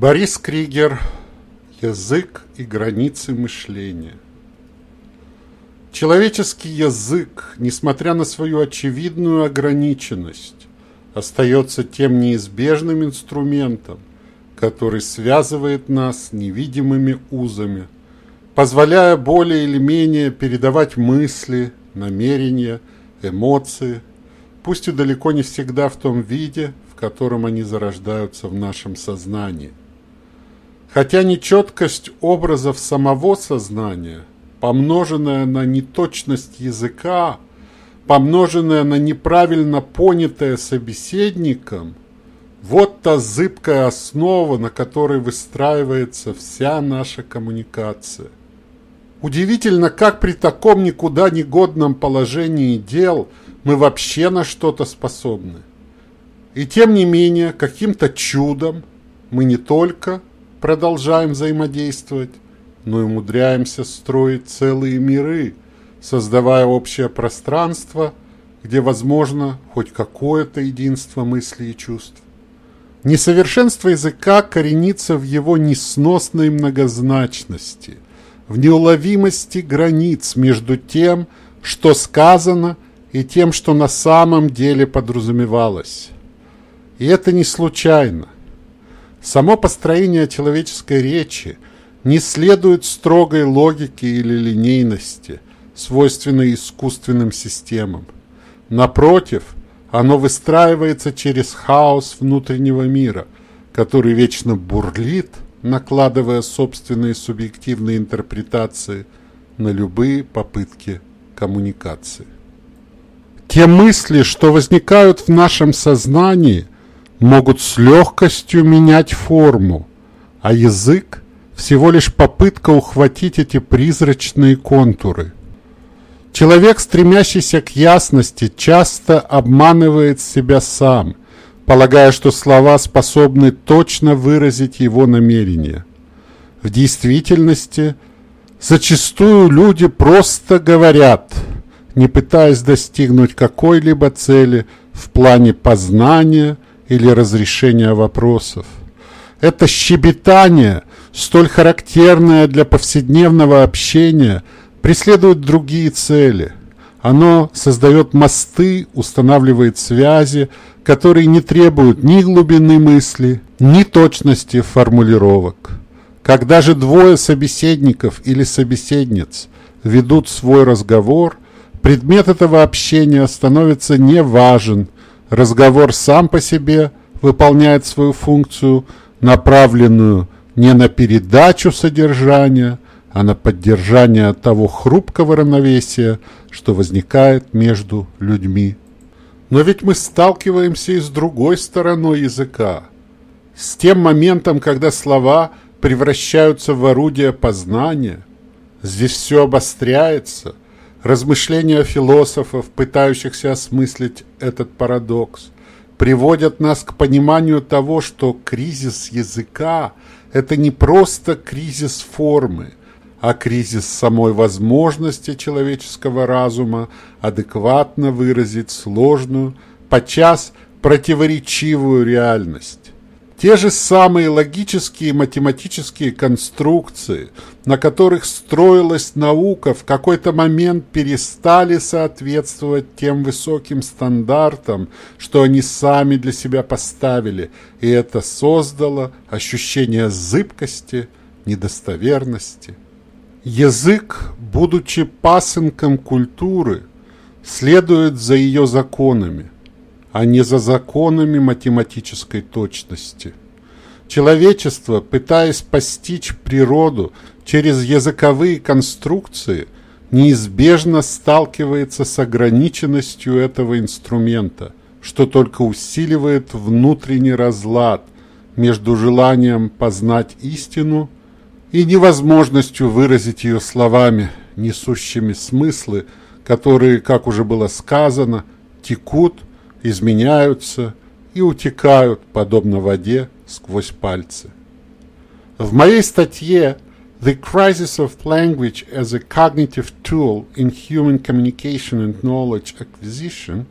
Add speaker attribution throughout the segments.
Speaker 1: Борис Кригер «Язык и границы мышления». Человеческий язык, несмотря на свою очевидную ограниченность, остается тем неизбежным инструментом, который связывает нас невидимыми узами, позволяя более или менее передавать мысли, намерения, эмоции, пусть и далеко не всегда в том виде, в котором они зарождаются в нашем сознании. Хотя нечеткость образов самого сознания, помноженная на неточность языка, помноженная на неправильно понятое собеседником, вот та зыбкая основа, на которой выстраивается вся наша коммуникация. Удивительно, как при таком никуда не годном положении дел мы вообще на что-то способны. И тем не менее, каким-то чудом мы не только продолжаем взаимодействовать, но и умудряемся строить целые миры, создавая общее пространство, где возможно хоть какое-то единство мыслей и чувств. Несовершенство языка коренится в его несносной многозначности, в неуловимости границ между тем, что сказано, и тем, что на самом деле подразумевалось. И это не случайно. Само построение человеческой речи не следует строгой логике или линейности, свойственной искусственным системам. Напротив, оно выстраивается через хаос внутреннего мира, который вечно бурлит, накладывая собственные субъективные интерпретации на любые попытки коммуникации. Те мысли, что возникают в нашем сознании – могут с легкостью менять форму, а язык – всего лишь попытка ухватить эти призрачные контуры. Человек, стремящийся к ясности, часто обманывает себя сам, полагая, что слова способны точно выразить его намерение. В действительности, зачастую люди просто говорят, не пытаясь достигнуть какой-либо цели в плане познания – или разрешения вопросов. Это щебетание, столь характерное для повседневного общения, преследует другие цели. Оно создает мосты, устанавливает связи, которые не требуют ни глубины мысли, ни точности формулировок. Когда же двое собеседников или собеседниц ведут свой разговор, предмет этого общения становится неважен, разговор сам по себе выполняет свою функцию, направленную не на передачу содержания, а на поддержание того хрупкого равновесия, что возникает между людьми. Но ведь мы сталкиваемся и с другой стороной языка, с тем моментом, когда слова превращаются в орудие познания. Здесь все обостряется – Размышления философов, пытающихся осмыслить этот парадокс, приводят нас к пониманию того, что кризис языка – это не просто кризис формы, а кризис самой возможности человеческого разума адекватно выразить сложную, подчас противоречивую реальность. Те же самые логические математические конструкции, на которых строилась наука, в какой-то момент перестали соответствовать тем высоким стандартам, что они сами для себя поставили, и это создало ощущение зыбкости, недостоверности. Язык, будучи пасынком культуры, следует за ее законами – а не за законами математической точности. Человечество, пытаясь постичь природу через языковые конструкции, неизбежно сталкивается с ограниченностью этого инструмента, что только усиливает внутренний разлад между желанием познать истину и невозможностью выразить ее словами, несущими смыслы, которые, как уже было сказано, текут изменяются и утекают, подобно воде, сквозь пальцы. В моей статье The Crisis of Language as a Cognitive Tool in Human Communication and Knowledge Acquisition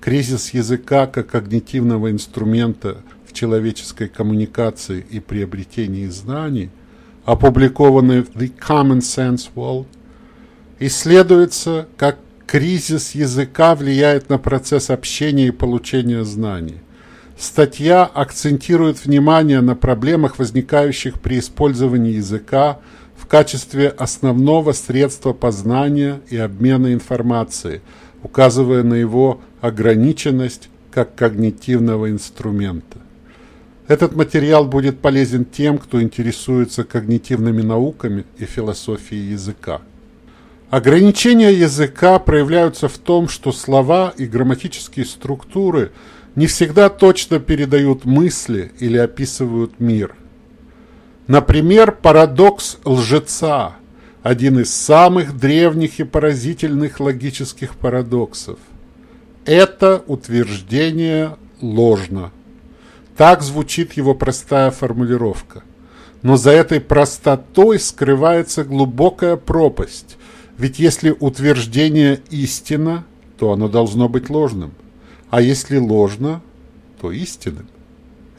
Speaker 1: кризис языка как когнитивного инструмента в человеческой коммуникации и приобретении знаний, опубликованный в The Common Sense World, исследуется, как кризис языка влияет на процесс общения и получения знаний. Статья акцентирует внимание на проблемах, возникающих при использовании языка в качестве основного средства познания и обмена информацией, указывая на его ограниченность как когнитивного инструмента. Этот материал будет полезен тем, кто интересуется когнитивными науками и философией языка. Ограничения языка проявляются в том, что слова и грамматические структуры не всегда точно передают мысли или описывают мир. Например, парадокс лжеца – один из самых древних и поразительных логических парадоксов. Это утверждение ложно. Так звучит его простая формулировка. Но за этой простотой скрывается глубокая пропасть, ведь если утверждение истина, то оно должно быть ложным. А если ложно, то истинным.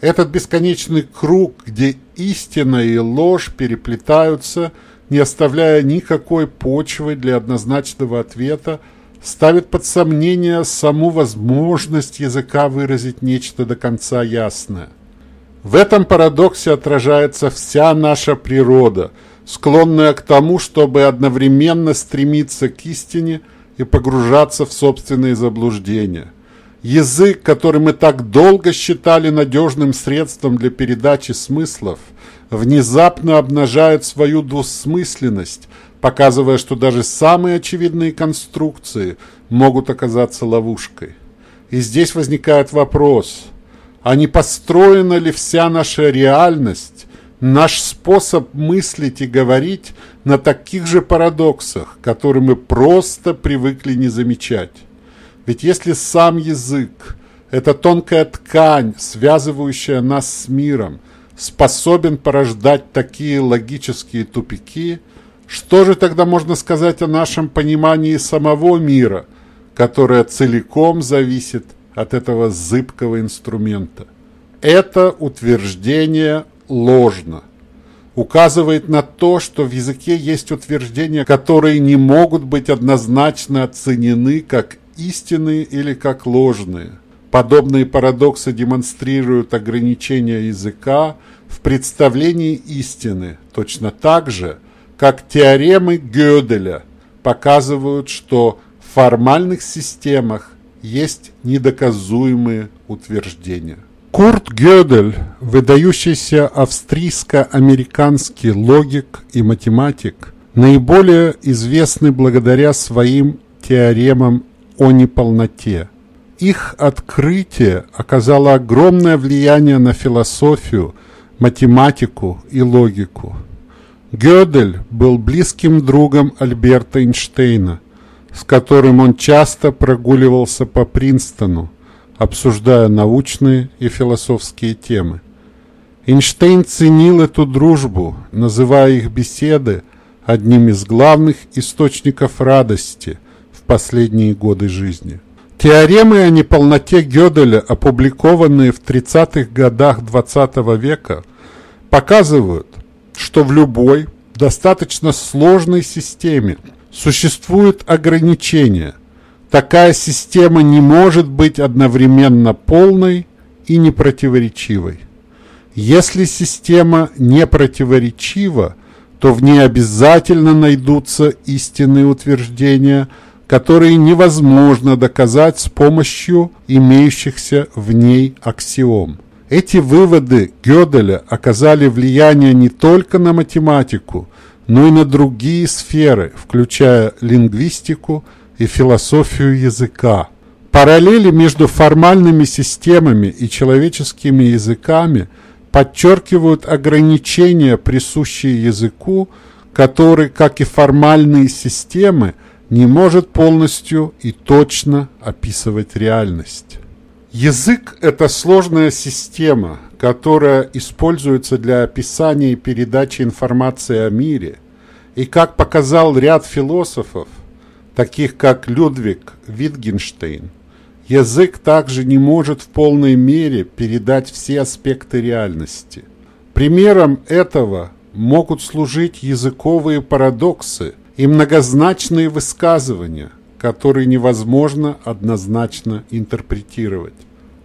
Speaker 1: Этот бесконечный круг, где истина и ложь переплетаются, не оставляя никакой почвы для однозначного ответа, ставит под сомнение саму возможность языка выразить нечто до конца ясное. В этом парадоксе отражается вся наша природа – склонная к тому, чтобы одновременно стремиться к истине и погружаться в собственные заблуждения. Язык, который мы так долго считали надежным средством для передачи смыслов, внезапно обнажает свою двусмысленность, показывая, что даже самые очевидные конструкции могут оказаться ловушкой. И здесь возникает вопрос, а не построена ли вся наша реальность Наш способ мыслить и говорить на таких же парадоксах, которые мы просто привыкли не замечать. Ведь если сам язык, эта тонкая ткань, связывающая нас с миром, способен порождать такие логические тупики, что же тогда можно сказать о нашем понимании самого мира, которое целиком зависит от этого зыбкого инструмента? Это утверждение ложно. Указывает на то, что в языке есть утверждения, которые не могут быть однозначно оценены как истинные или как ложные. Подобные парадоксы демонстрируют ограничения языка в представлении истины, точно так же, как теоремы Гёделя показывают, что в формальных системах есть недоказуемые утверждения. Курт Гёдель, выдающийся австрийско-американский логик и математик, наиболее известный благодаря своим теоремам о неполноте. Их открытие оказало огромное влияние на философию, математику и логику. Гёдель был близким другом Альберта Эйнштейна, с которым он часто прогуливался по Принстону, обсуждая научные и философские темы. Эйнштейн ценил эту дружбу, называя их беседы одним из главных источников радости в последние годы жизни. Теоремы о неполноте Гёделя, опубликованные в 30-х годах XX -го века, показывают, что в любой достаточно сложной системе существуют ограничения, Такая система не может быть одновременно полной и непротиворечивой. Если система не противоречива, то в ней обязательно найдутся истинные утверждения, которые невозможно доказать с помощью имеющихся в ней аксиом. Эти выводы Гёделя оказали влияние не только на математику, но и на другие сферы, включая лингвистику, и философию языка. Параллели между формальными системами и человеческими языками подчеркивают ограничения, присущие языку, который, как и формальные системы, не может полностью и точно описывать реальность. Язык – это сложная система, которая используется для описания и передачи информации о мире. И, как показал ряд философов, таких как Людвиг Витгенштейн, язык также не может в полной мере передать все аспекты реальности. Примером этого могут служить языковые парадоксы и многозначные высказывания, которые невозможно однозначно интерпретировать.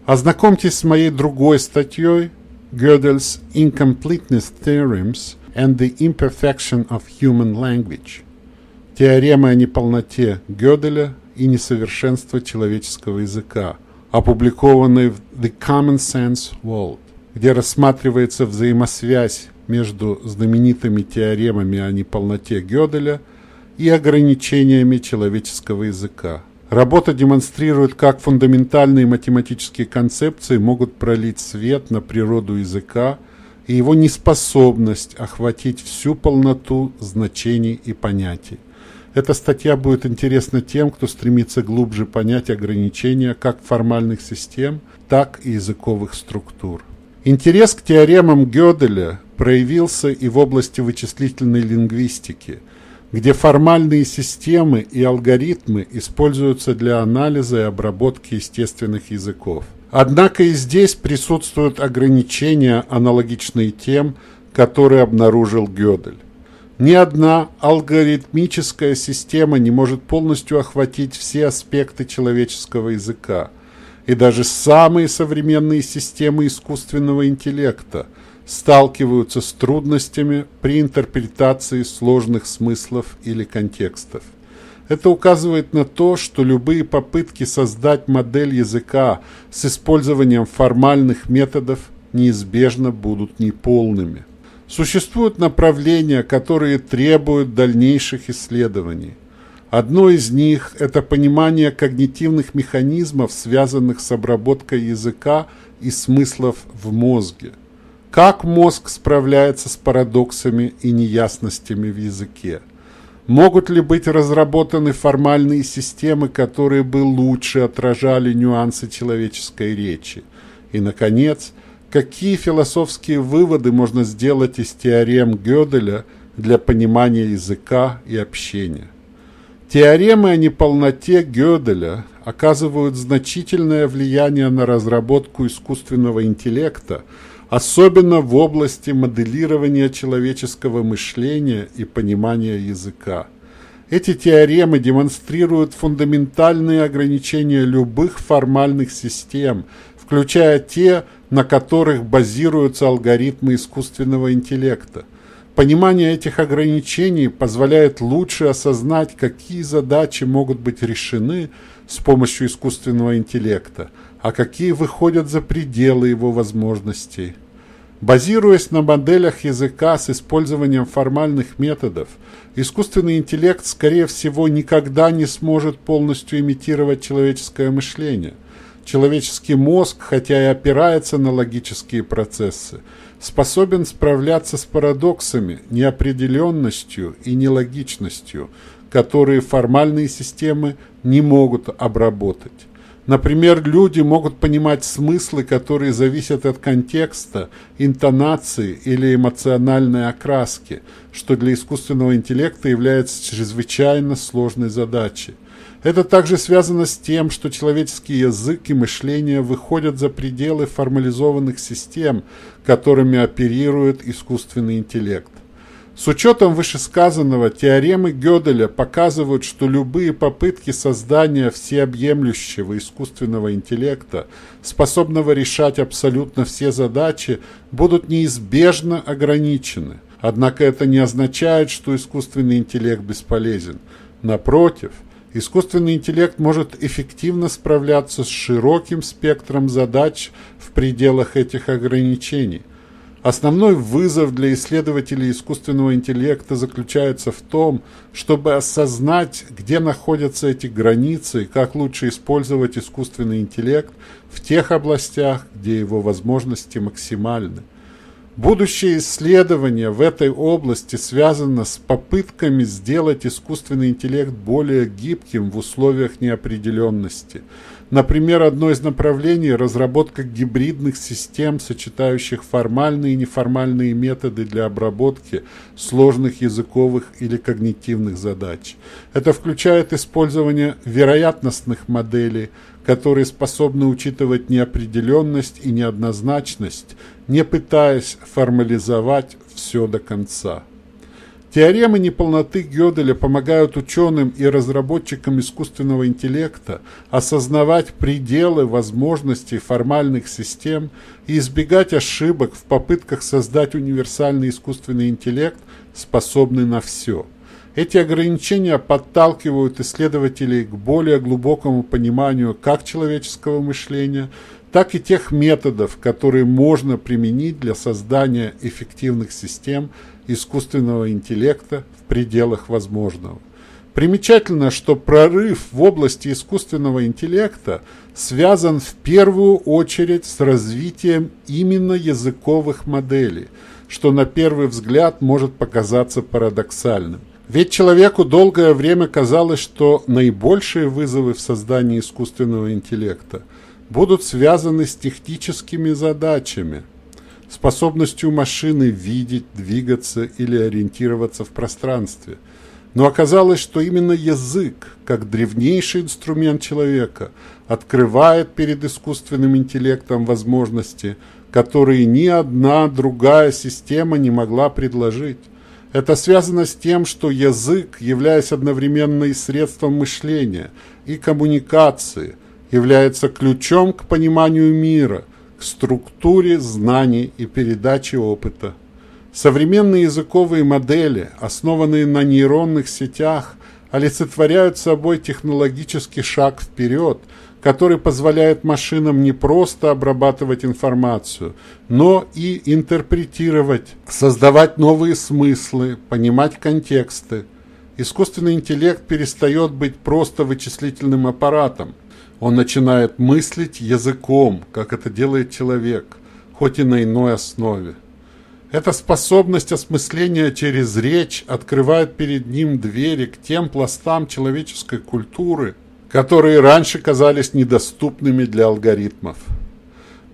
Speaker 1: Ознакомьтесь с моей другой статьей Gödel's Incompleteness Theorems and the Imperfection of Human Language. Теорема о неполноте Гёделя и несовершенства человеческого языка, опубликованной в The Common Sense World, где рассматривается взаимосвязь между знаменитыми теоремами о неполноте Гёделя и ограничениями человеческого языка. Работа демонстрирует, как фундаментальные математические концепции могут пролить свет на природу языка и его неспособность охватить всю полноту значений и понятий. Эта статья будет интересна тем, кто стремится глубже понять ограничения как формальных систем, так и языковых структур. Интерес к теоремам Гёделя проявился и в области вычислительной лингвистики, где формальные системы и алгоритмы используются для анализа и обработки естественных языков. Однако и здесь присутствуют ограничения, аналогичные тем, которые обнаружил Гёдель. Ни одна алгоритмическая система не может полностью охватить все аспекты человеческого языка. И даже самые современные системы искусственного интеллекта сталкиваются с трудностями при интерпретации сложных смыслов или контекстов. Это указывает на то, что любые попытки создать модель языка с использованием формальных методов неизбежно будут неполными. Существуют направления, которые требуют дальнейших исследований. Одно из них – это понимание когнитивных механизмов, связанных с обработкой языка и смыслов в мозге. Как мозг справляется с парадоксами и неясностями в языке? Могут ли быть разработаны формальные системы, которые бы лучше отражали нюансы человеческой речи? И, наконец, – Какие философские выводы можно сделать из теорем Гёделя для понимания языка и общения? Теоремы о неполноте Гёделя оказывают значительное влияние на разработку искусственного интеллекта, особенно в области моделирования человеческого мышления и понимания языка. Эти теоремы демонстрируют фундаментальные ограничения любых формальных систем, включая те, на которых базируются алгоритмы искусственного интеллекта. Понимание этих ограничений позволяет лучше осознать, какие задачи могут быть решены с помощью искусственного интеллекта, а какие выходят за пределы его возможностей. Базируясь на моделях языка с использованием формальных методов, искусственный интеллект, скорее всего, никогда не сможет полностью имитировать человеческое мышление. Человеческий мозг, хотя и опирается на логические процессы, способен справляться с парадоксами, неопределенностью и нелогичностью, которые формальные системы не могут обработать. Например, люди могут понимать смыслы, которые зависят от контекста, интонации или эмоциональной окраски, что для искусственного интеллекта является чрезвычайно сложной задачей. Это также связано с тем, что человеческий язык и мышление выходят за пределы формализованных систем, которыми оперирует искусственный интеллект. С учетом вышесказанного, теоремы Гёделя показывают, что любые попытки создания всеобъемлющего искусственного интеллекта, способного решать абсолютно все задачи, будут неизбежно ограничены. Однако это не означает, что искусственный интеллект бесполезен. Напротив – Искусственный интеллект может эффективно справляться с широким спектром задач в пределах этих ограничений. Основной вызов для исследователей искусственного интеллекта заключается в том, чтобы осознать, где находятся эти границы и как лучше использовать искусственный интеллект в тех областях, где его возможности максимальны. Будущее исследование в этой области связано с попытками сделать искусственный интеллект более гибким в условиях неопределенности. Например, одно из направлений – разработка гибридных систем, сочетающих формальные и неформальные методы для обработки сложных языковых или когнитивных задач. Это включает использование вероятностных моделей, которые способны учитывать неопределенность и неоднозначность, не пытаясь формализовать все до конца. Теоремы неполноты Гёделя помогают ученым и разработчикам искусственного интеллекта осознавать пределы возможностей формальных систем и избегать ошибок в попытках создать универсальный искусственный интеллект, способный на все. Эти ограничения подталкивают исследователей к более глубокому пониманию как человеческого мышления, так и тех методов, которые можно применить для создания эффективных систем – искусственного интеллекта в пределах возможного. Примечательно, что прорыв в области искусственного интеллекта связан в первую очередь с развитием именно языковых моделей, что на первый взгляд может показаться парадоксальным. Ведь человеку долгое время казалось, что наибольшие вызовы в создании искусственного интеллекта будут связаны с техническими задачами – способностью машины видеть, двигаться или ориентироваться в пространстве. Но оказалось, что именно язык, как древнейший инструмент человека, открывает перед искусственным интеллектом возможности, которые ни одна другая система не могла предложить. Это связано с тем, что язык, являясь одновременно и средством мышления, и коммуникации, является ключом к пониманию мира – структуре знаний и передаче опыта. Современные языковые модели, основанные на нейронных сетях, олицетворяют собой технологический шаг вперед, который позволяет машинам не просто обрабатывать информацию, но и интерпретировать, создавать новые смыслы, понимать контексты. Искусственный интеллект перестает быть просто вычислительным аппаратом – он начинает мыслить языком, как это делает человек, хоть и на иной основе. Эта способность осмысления через речь открывает перед ним двери к тем пластам человеческой культуры, которые раньше казались недоступными для алгоритмов.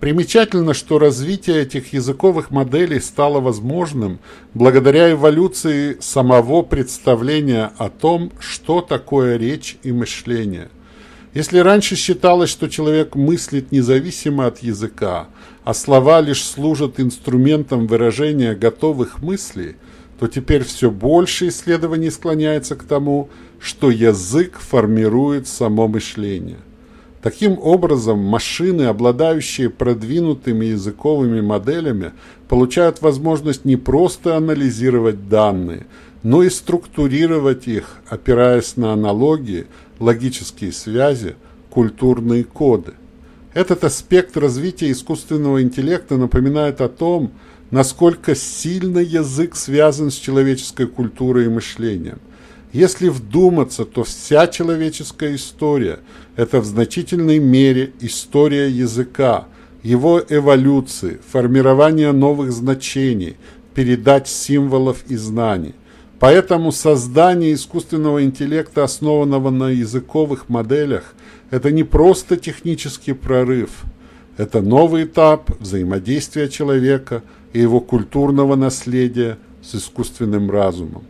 Speaker 1: Примечательно, что развитие этих языковых моделей стало возможным благодаря эволюции самого представления о том, что такое речь и мышление – если раньше считалось, что человек мыслит независимо от языка, а слова лишь служат инструментом выражения готовых мыслей, то теперь все больше исследований склоняется к тому, что язык формирует само мышление. Таким образом, машины, обладающие продвинутыми языковыми моделями, получают возможность не просто анализировать данные, но и структурировать их, опираясь на аналогии, логические связи, культурные коды. Этот аспект развития искусственного интеллекта напоминает о том, насколько сильно язык связан с человеческой культурой и мышлением. Если вдуматься, то вся человеческая история – это в значительной мере история языка, его эволюции, формирования новых значений, передач символов и знаний. Поэтому создание искусственного интеллекта, основанного на языковых моделях, это не просто технический прорыв, это новый этап взаимодействия человека и его культурного наследия с искусственным разумом.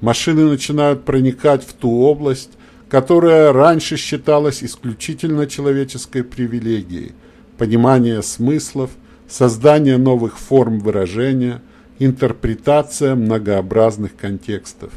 Speaker 1: Машины начинают проникать в ту область, которая раньше считалась исключительно человеческой привилегией – понимание смыслов, создание новых форм выражения – интерпретация многообразных контекстов.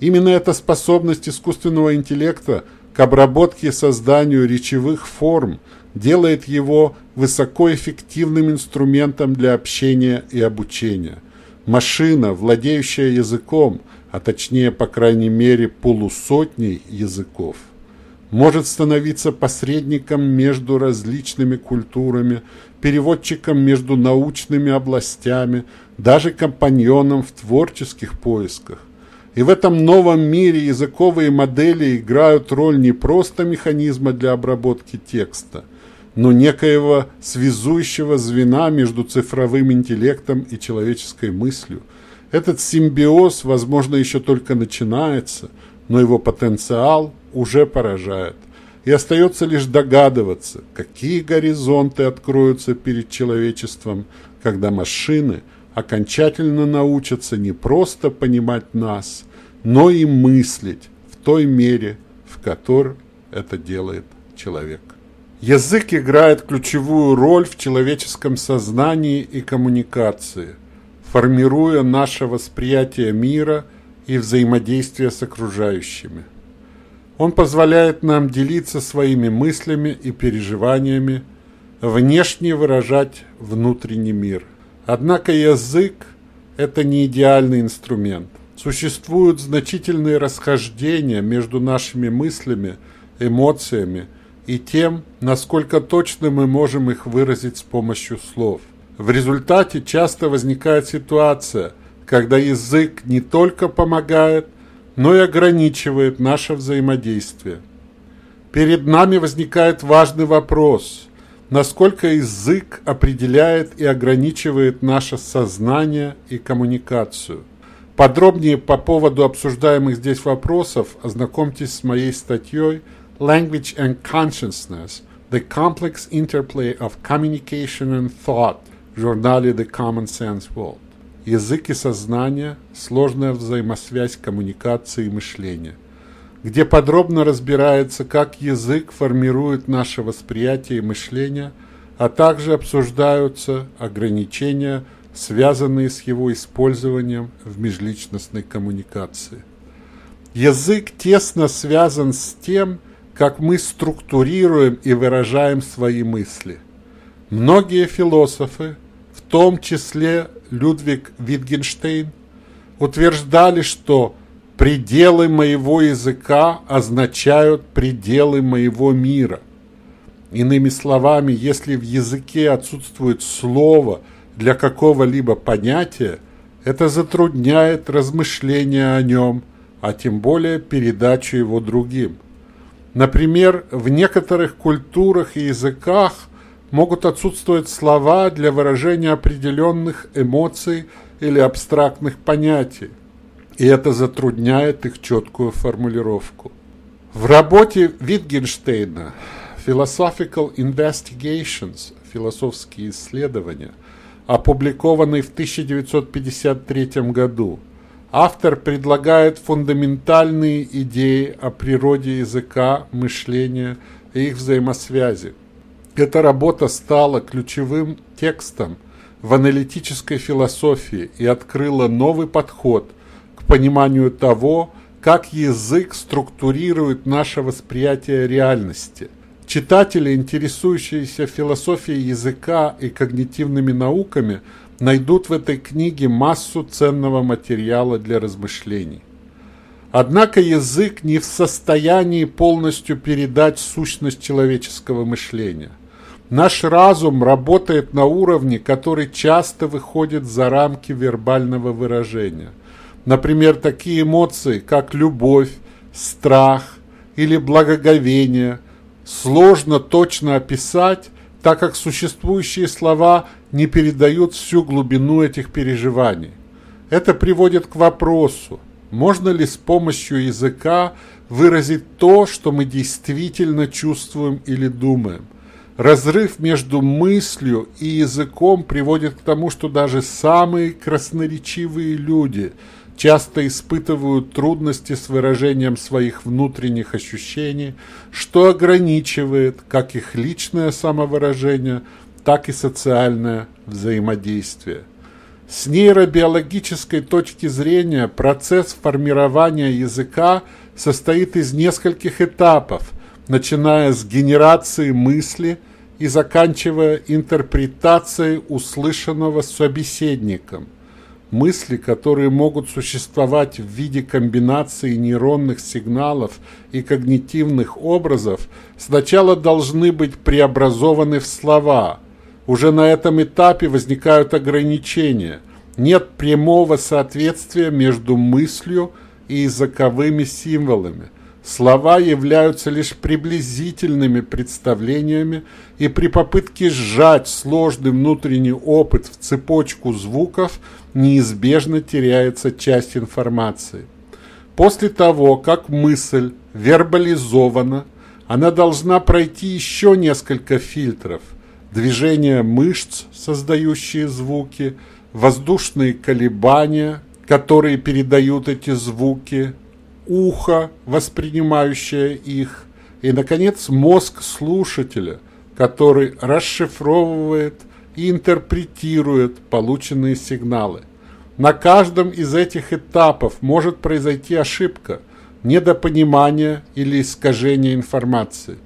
Speaker 1: Именно эта способность искусственного интеллекта к обработке и созданию речевых форм делает его высокоэффективным инструментом для общения и обучения. Машина, владеющая языком, а точнее, по крайней мере, полусотней языков, может становиться посредником между различными культурами, переводчиком между научными областями, даже компаньоном в творческих поисках. И в этом новом мире языковые модели играют роль не просто механизма для обработки текста, но некоего связующего звена между цифровым интеллектом и человеческой мыслью. Этот симбиоз, возможно, еще только начинается, но его потенциал уже поражает. и остается лишь догадываться, какие горизонты откроются перед человечеством, когда машины окончательно научатся не просто понимать нас, но и мыслить в той мере, в которой это делает человек. Язык играет ключевую роль в человеческом сознании и коммуникации, формируя наше восприятие мира и взаимодействие с окружающими – он позволяет нам делиться своими мыслями и переживаниями, внешне выражать внутренний мир. Однако язык – это не идеальный инструмент. Существуют значительные расхождения между нашими мыслями, эмоциями и тем, насколько точно мы можем их выразить с помощью слов. В результате часто возникает ситуация, когда язык не только помогает, но и ограничивает наше взаимодействие. Перед нами возникает важный вопрос, насколько язык определяет и ограничивает наше сознание и коммуникацию. Подробнее по поводу обсуждаемых здесь вопросов ознакомьтесь с моей статьей Language and Consciousness – The Complex Interplay of Communication and Thought в журнале The Common Sense World. Язык и сознание – сложная взаимосвязь коммуникации и мышления, где подробно разбирается, как язык формирует наше восприятие и мышление, а также обсуждаются ограничения, связанные с его использованием в межличностной коммуникации. Язык тесно связан с тем, как мы структурируем и выражаем свои мысли. Многие философы, в том числе Людвиг Витгенштейн утверждали, что пределы моего языка означают пределы моего мира. Иными словами, если в языке отсутствует слово для какого-либо понятия, это затрудняет размышления о нем, а тем более передачу его другим. Например, в некоторых культурах и языках – могут отсутствовать слова для выражения определенных эмоций или абстрактных понятий, и это затрудняет их четкую формулировку. В работе Витгенштейна Philosophical Investigations «Философские исследования», опубликованной в 1953 году, автор предлагает фундаментальные идеи о природе языка, мышления и их взаимосвязи – эта работа стала ключевым текстом в аналитической философии и открыла новый подход пониманию того, как язык структурирует наше восприятие реальности. Читатели, интересующиеся философией языка и когнитивными науками, найдут в этой книге массу ценного материала для размышлений. Однако язык не в состоянии полностью передать сущность человеческого мышления – Наш разум работает на уровне, который часто выходит за рамки вербального выражения. Например, такие эмоции, как любовь, страх или благоговение, сложно точно описать, так как существующие слова не передают всю глубину этих переживаний. Это приводит к вопросу, можно ли с помощью языка выразить то, что мы действительно чувствуем или думаем. Разрыв между мыслью и языком приводит к тому, что даже самые красноречивые люди часто испытывают трудности с выражением своих внутренних ощущений, что ограничивает как их личное самовыражение, так и социальное взаимодействие. С нейробиологической точки зрения процесс формирования языка состоит из нескольких этапов, начиная с генерации мысли – и заканчивая интерпретацией услышанного собеседником. Мысли, которые могут существовать в виде комбинации нейронных сигналов и когнитивных образов, сначала должны быть преобразованы в слова. Уже на этом этапе возникают ограничения. Нет прямого соответствия между мыслью и языковыми символами. Слова являются лишь приблизительными представлениями, и при попытке сжать сложный внутренний опыт в цепочку звуков неизбежно теряется часть информации. После того, как мысль вербализована, она должна пройти еще несколько фильтров. Движение мышц, создающие звуки, воздушные колебания, которые передают эти звуки, ухо, воспринимающее их, и, наконец, мозг слушателя, который расшифровывает и интерпретирует полученные сигналы. На каждом из этих этапов может произойти ошибка, недопонимание или искажение информации.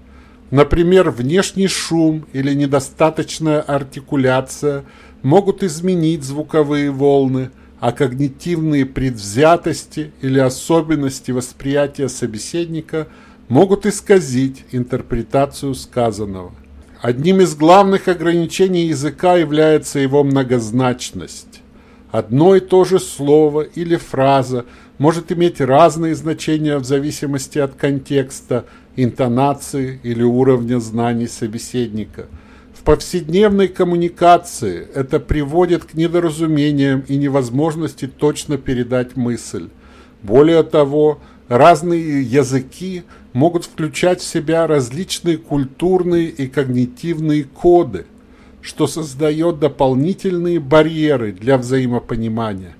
Speaker 1: Например, внешний шум или недостаточная артикуляция могут изменить звуковые волны, а когнитивные предвзятости или особенности восприятия собеседника могут исказить интерпретацию сказанного. Одним из главных ограничений языка является его многозначность. Одно и то же слово или фраза может иметь разные значения в зависимости от контекста, интонации или уровня знаний собеседника. В повседневной коммуникации это приводит к недоразумениям и невозможности точно передать мысль. Более того, разные языки могут включать в себя различные культурные и когнитивные коды, что создает дополнительные барьеры для взаимопонимания.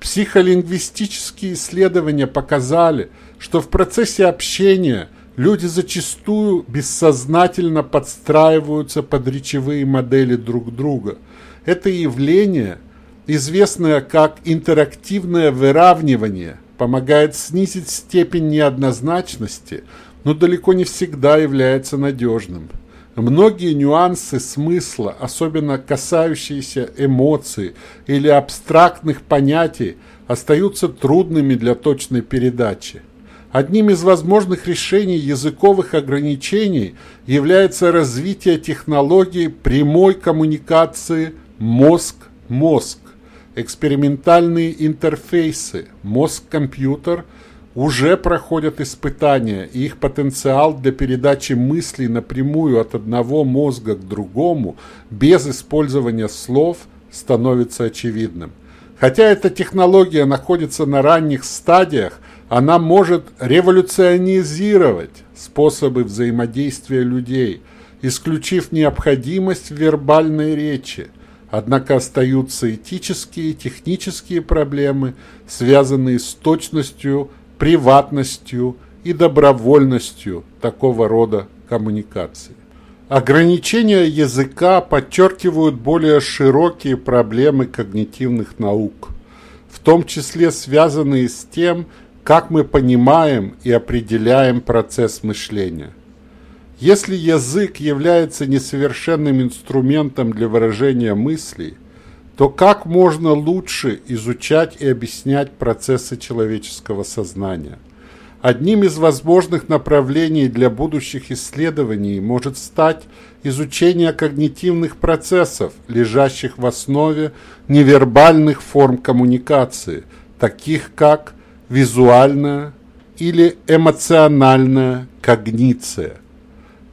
Speaker 1: Психолингвистические исследования показали, что в процессе общения люди зачастую бессознательно подстраиваются под речевые модели друг друга. Это явление, известное как интерактивное выравнивание, помогает снизить степень неоднозначности, но далеко не всегда является надежным. Многие нюансы смысла, особенно касающиеся эмоций или абстрактных понятий, остаются трудными для точной передачи. Одним из возможных решений языковых ограничений является развитие технологии прямой коммуникации мозг-мозг. Экспериментальные интерфейсы мозг-компьютер – уже проходят испытания, и их потенциал для передачи мыслей напрямую от одного мозга к другому без использования слов становится очевидным. Хотя эта технология находится на ранних стадиях, она может революционизировать способы взаимодействия людей, исключив необходимость вербальной речи. Однако остаются этические и технические проблемы, связанные с точностью приватностью и добровольностью такого рода коммуникации. Ограничения языка подчеркивают более широкие проблемы когнитивных наук, в том числе связанные с тем, как мы понимаем и определяем процесс мышления. Если язык является несовершенным инструментом для выражения мыслей, то как можно лучше изучать и объяснять процессы человеческого сознания? Одним из возможных направлений для будущих исследований может стать изучение когнитивных процессов, лежащих в основе невербальных форм коммуникации, таких как визуальная или эмоциональная когниция.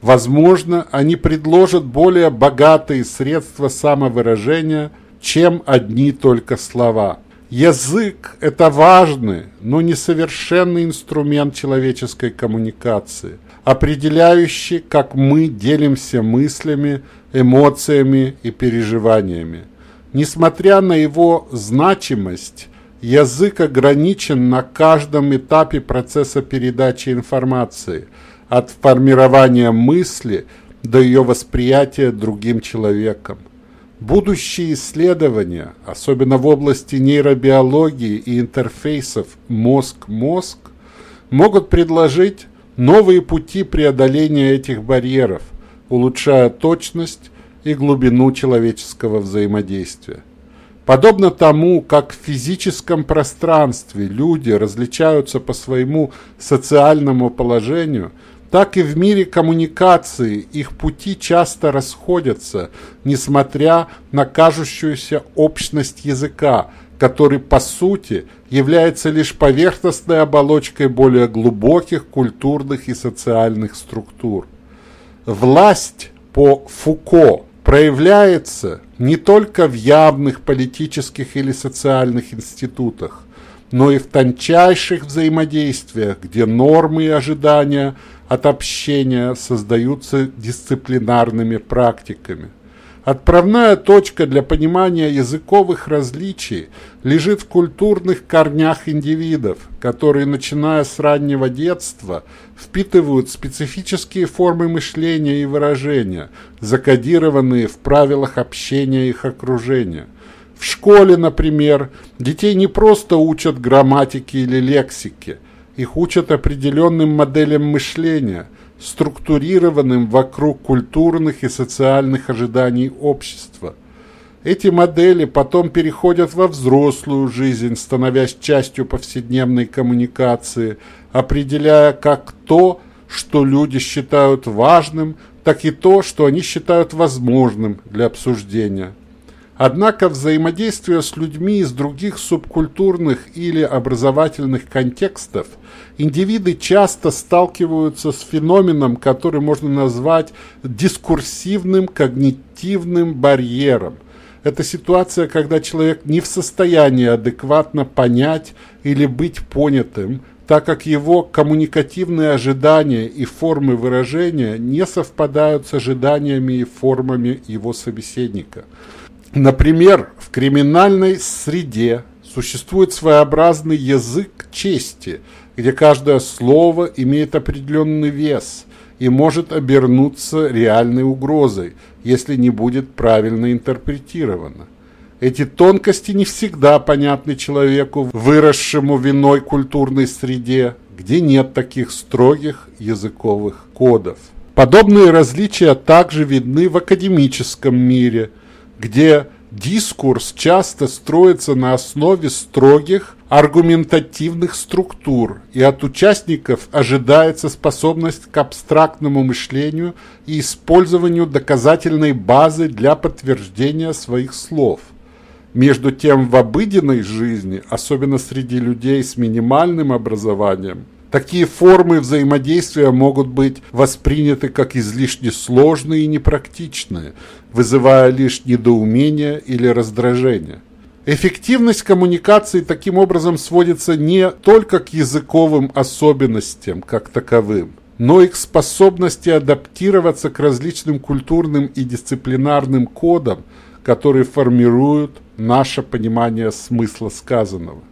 Speaker 1: Возможно, они предложат более богатые средства самовыражения – чем одни только слова. Язык – это важный, но несовершенный инструмент человеческой коммуникации, определяющий, как мы делимся мыслями, эмоциями и переживаниями. Несмотря на его значимость, язык ограничен на каждом этапе процесса передачи информации, от формирования мысли до ее восприятия другим человеком. Будущие исследования, особенно в области нейробиологии и интерфейсов мозг-мозг, могут предложить новые пути преодоления этих барьеров, улучшая точность и глубину человеческого взаимодействия. Подобно тому, как в физическом пространстве люди различаются по своему социальному положению – так и в мире коммуникации их пути часто расходятся, несмотря на кажущуюся общность языка, который по сути является лишь поверхностной оболочкой более глубоких культурных и социальных структур. Власть по Фуко проявляется не только в явных политических или социальных институтах, но и в тончайших взаимодействиях, где нормы и ожидания – от общения создаются дисциплинарными практиками. Отправная точка для понимания языковых различий лежит в культурных корнях индивидов, которые, начиная с раннего детства, впитывают специфические формы мышления и выражения, закодированные в правилах общения их окружения. В школе, например, детей не просто учат грамматике или лексике, их учат определенным моделям мышления, структурированным вокруг культурных и социальных ожиданий общества. Эти модели потом переходят во взрослую жизнь, становясь частью повседневной коммуникации, определяя как то, что люди считают важным, так и то, что они считают возможным для обсуждения. Однако взаимодействие с людьми из других субкультурных или образовательных контекстов индивиды часто сталкиваются с феноменом, который можно назвать дискурсивным когнитивным барьером. Это ситуация, когда человек не в состоянии адекватно понять или быть понятым, так как его коммуникативные ожидания и формы выражения не совпадают с ожиданиями и формами его собеседника – Например, в криминальной среде существует своеобразный язык чести, где каждое слово имеет определенный вес и может обернуться реальной угрозой, если не будет правильно интерпретировано. Эти тонкости не всегда понятны человеку, выросшему в иной культурной среде, где нет таких строгих языковых кодов. Подобные различия также видны в академическом мире – где дискурс часто строится на основе строгих аргументативных структур, и от участников ожидается способность к абстрактному мышлению и использованию доказательной базы для подтверждения своих слов. Между тем в обыденной жизни, особенно среди людей с минимальным образованием, Такие формы взаимодействия могут быть восприняты как излишне сложные и непрактичные, вызывая лишь недоумение или раздражение. Эффективность коммуникации таким образом сводится не только к языковым особенностям как таковым, но и к способности адаптироваться к различным культурным и дисциплинарным кодам, которые формируют наше понимание смысла сказанного.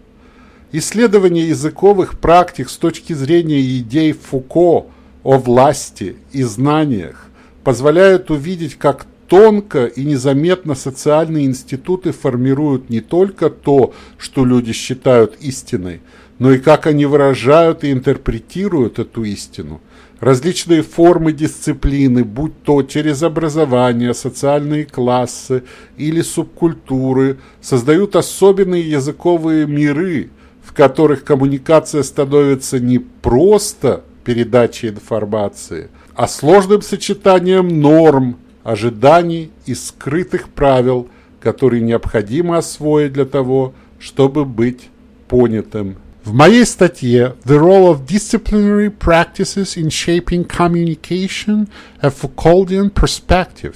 Speaker 1: Исследование языковых практик с точки зрения идей Фуко о власти и знаниях позволяют увидеть, как тонко и незаметно социальные институты формируют не только то, что люди считают истиной, но и как они выражают и интерпретируют эту истину. Различные формы дисциплины, будь то через образование, социальные классы или субкультуры, создают особенные языковые миры – в которых коммуникация становится не просто передачей информации, а сложным сочетанием норм, ожиданий и скрытых правил, которые необходимо освоить для того, чтобы быть понятым. В моей статье «The Role of Disciplinary Practices in Shaping Communication a Foucauldian Perspective»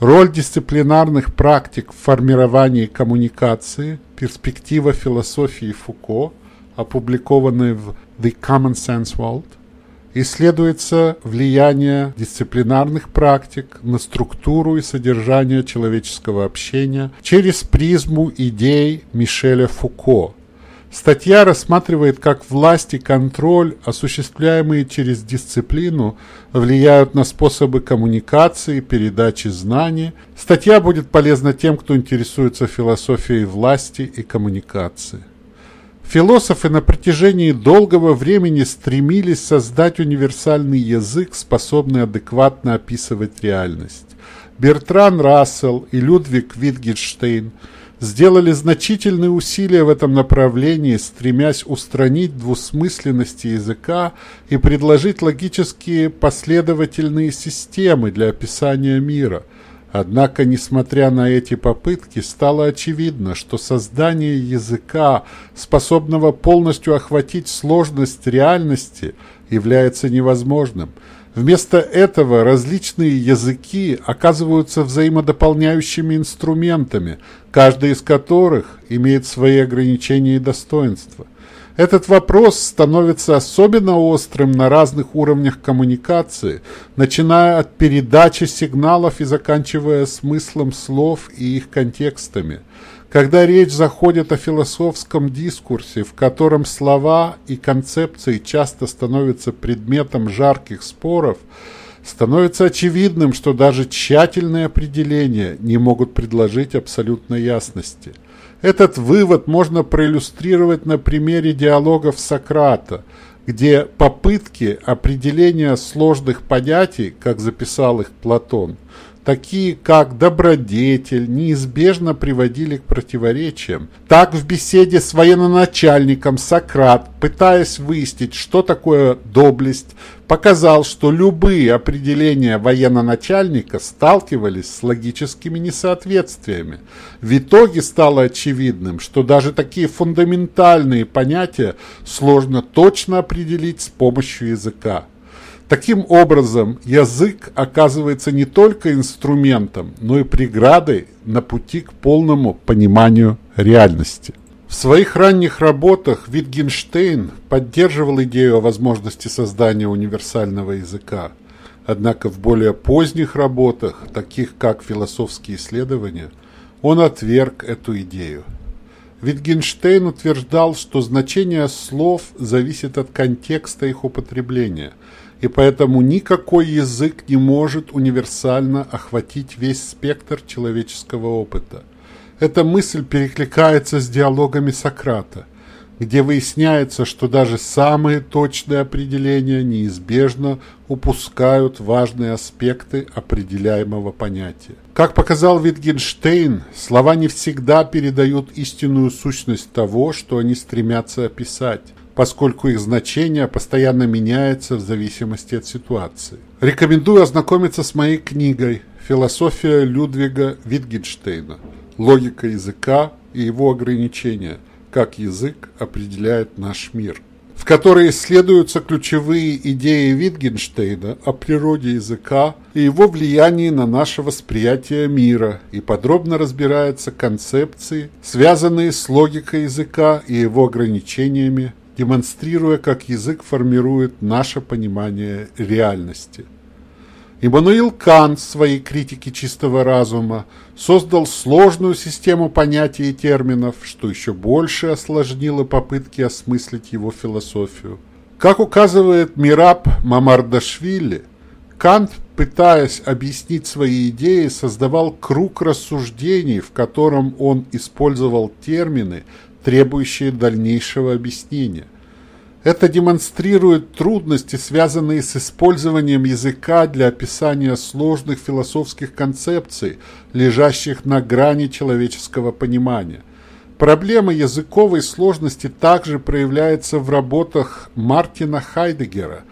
Speaker 1: Роль дисциплинарных практик в формировании коммуникации, перспектива философии Фуко, опубликованной в The Common Sense World, исследуется влияние дисциплинарных практик на структуру и содержание человеческого общения через призму идей Мишеля Фуко – Статья рассматривает, как власть и контроль, осуществляемые через дисциплину, влияют на способы коммуникации, передачи знаний. Статья будет полезна тем, кто интересуется философией власти и коммуникации. Философы на протяжении долгого времени стремились создать универсальный язык, способный адекватно описывать реальность. Бертран Рассел и Людвиг Витгенштейн – сделали значительные усилия в этом направлении, стремясь устранить двусмысленности языка и предложить логические последовательные системы для описания мира. Однако, несмотря на эти попытки, стало очевидно, что создание языка, способного полностью охватить сложность реальности, является невозможным – Вместо этого различные языки оказываются взаимодополняющими инструментами, каждый из которых имеет свои ограничения и достоинства. Этот вопрос становится особенно острым на разных уровнях коммуникации, начиная от передачи сигналов и заканчивая смыслом слов и их контекстами. Когда речь заходит о философском дискурсе, в котором слова и концепции часто становятся предметом жарких споров, становится очевидным, что даже тщательные определения не могут предложить абсолютной ясности – этот вывод можно проиллюстрировать на примере диалогов Сократа, где попытки определения сложных понятий, как записал их Платон, такие как добродетель, неизбежно приводили к противоречиям. Так в беседе с военноначальником Сократ, пытаясь выяснить, что такое доблесть, показал, что любые определения военноначальника сталкивались с логическими несоответствиями. В итоге стало очевидным, что даже такие фундаментальные понятия сложно точно определить с помощью языка. Таким образом, язык оказывается не только инструментом, но и преградой на пути к полному пониманию реальности. В своих ранних работах Витгенштейн поддерживал идею о возможности создания универсального языка. Однако в более поздних работах, таких как философские исследования, он отверг эту идею. Витгенштейн утверждал, что значение слов зависит от контекста их употребления – и поэтому никакой язык не может универсально охватить весь спектр человеческого опыта. Эта мысль перекликается с диалогами Сократа, где выясняется, что даже самые точные определения неизбежно упускают важные аспекты определяемого понятия. Как показал Витгенштейн, слова не всегда передают истинную сущность того, что они стремятся описать поскольку их значение постоянно меняется в зависимости от ситуации. Рекомендую ознакомиться с моей книгой «Философия Людвига Витгенштейна. Логика языка и его ограничения. Как язык определяет наш мир», в которой исследуются ключевые идеи Витгенштейна о природе языка и его влиянии на наше восприятие мира, и подробно разбираются концепции, связанные с логикой языка и его ограничениями демонстрируя, как язык формирует наше понимание реальности. Иммануил Кант в своей критике чистого разума создал сложную систему понятий и терминов, что еще больше осложнило попытки осмыслить его философию. Как указывает Мираб Мамардашвили, Кант, пытаясь объяснить свои идеи, создавал круг рассуждений, в котором он использовал термины, требующие дальнейшего объяснения. Это демонстрирует трудности, связанные с использованием языка для описания сложных философских концепций, лежащих на грани человеческого понимания. Проблема языковой сложности также проявляется в работах Мартина Хайдегера,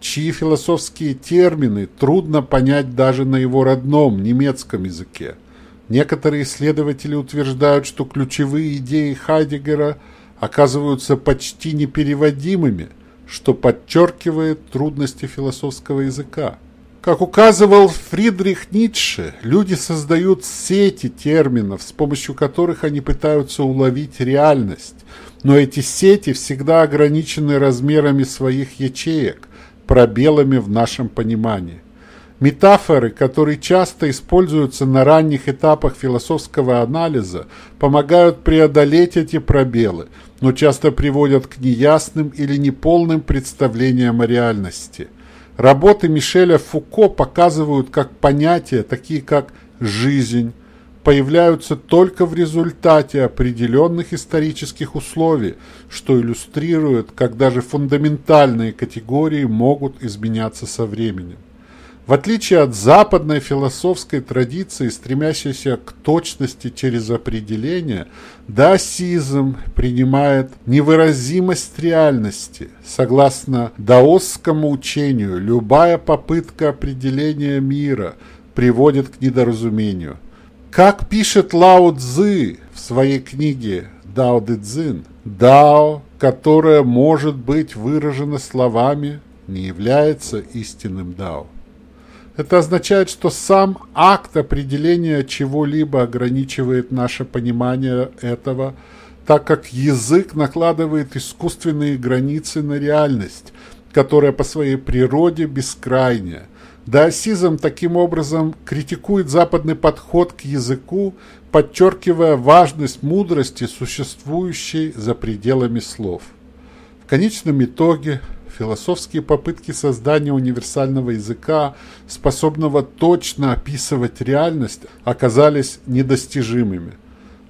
Speaker 1: чьи философские термины трудно понять даже на его родном немецком языке. Некоторые исследователи утверждают, что ключевые идеи Хайдегера оказываются почти непереводимыми, что подчеркивает трудности философского языка. Как указывал Фридрих Ницше, люди создают сети терминов, с помощью которых они пытаются уловить реальность, но эти сети всегда ограничены размерами своих ячеек, пробелами в нашем понимании. Метафоры, которые часто используются на ранних этапах философского анализа, помогают преодолеть эти пробелы, но часто приводят к неясным или неполным представлениям о реальности. Работы Мишеля Фуко показывают, как понятия, такие как «жизнь», появляются только в результате определенных исторических условий, что иллюстрирует, как даже фундаментальные категории могут изменяться со временем. В отличие от западной философской традиции, стремящейся к точности через определение, даосизм принимает невыразимость реальности. Согласно даосскому учению, любая попытка определения мира приводит к недоразумению. Как пишет Лао Цзы в своей книге «Дао Дэ Цзин», «Дао, которое может быть выражено словами, не является истинным дао». Это означает, что сам акт определения чего-либо ограничивает наше понимание этого, так как язык накладывает искусственные границы на реальность, которая по своей природе бескрайняя. Даосизм таким образом критикует западный подход к языку, подчеркивая важность мудрости, существующей за пределами слов. В конечном итоге философские попытки создания универсального языка, способного точно описывать реальность, оказались недостижимыми.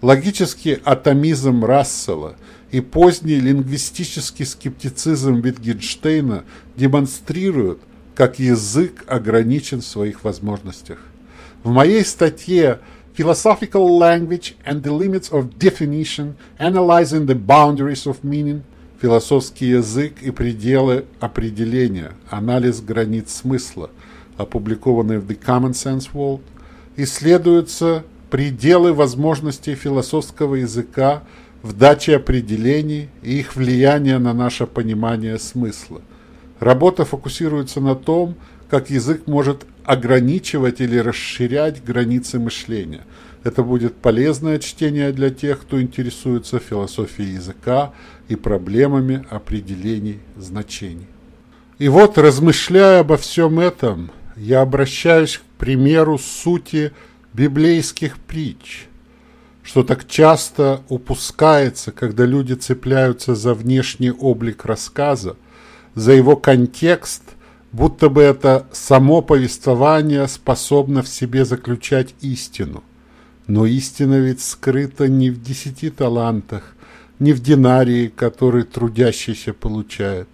Speaker 1: Логический атомизм Рассела и поздний лингвистический скептицизм Витгенштейна демонстрируют, как язык ограничен в своих возможностях. В моей статье Philosophical Language and the Limits of Definition, Analyzing the Boundaries of Meaning, Философский язык и пределы определения, анализ границ смысла, опубликованный в The Common Sense World, исследуются пределы возможностей философского языка в даче определений и их влияние на наше понимание смысла. Работа фокусируется на том, как язык может ограничивать или расширять границы мышления. Это будет полезное чтение для тех, кто интересуется философией языка и проблемами определений значений. И вот, размышляя обо всем этом, я обращаюсь к примеру сути библейских притч, что так часто упускается, когда люди цепляются за внешний облик рассказа, за его контекст, будто бы это само повествование способно в себе заключать истину. Но истина ведь скрыта не в десяти талантах, не в динарии, который трудящийся получает.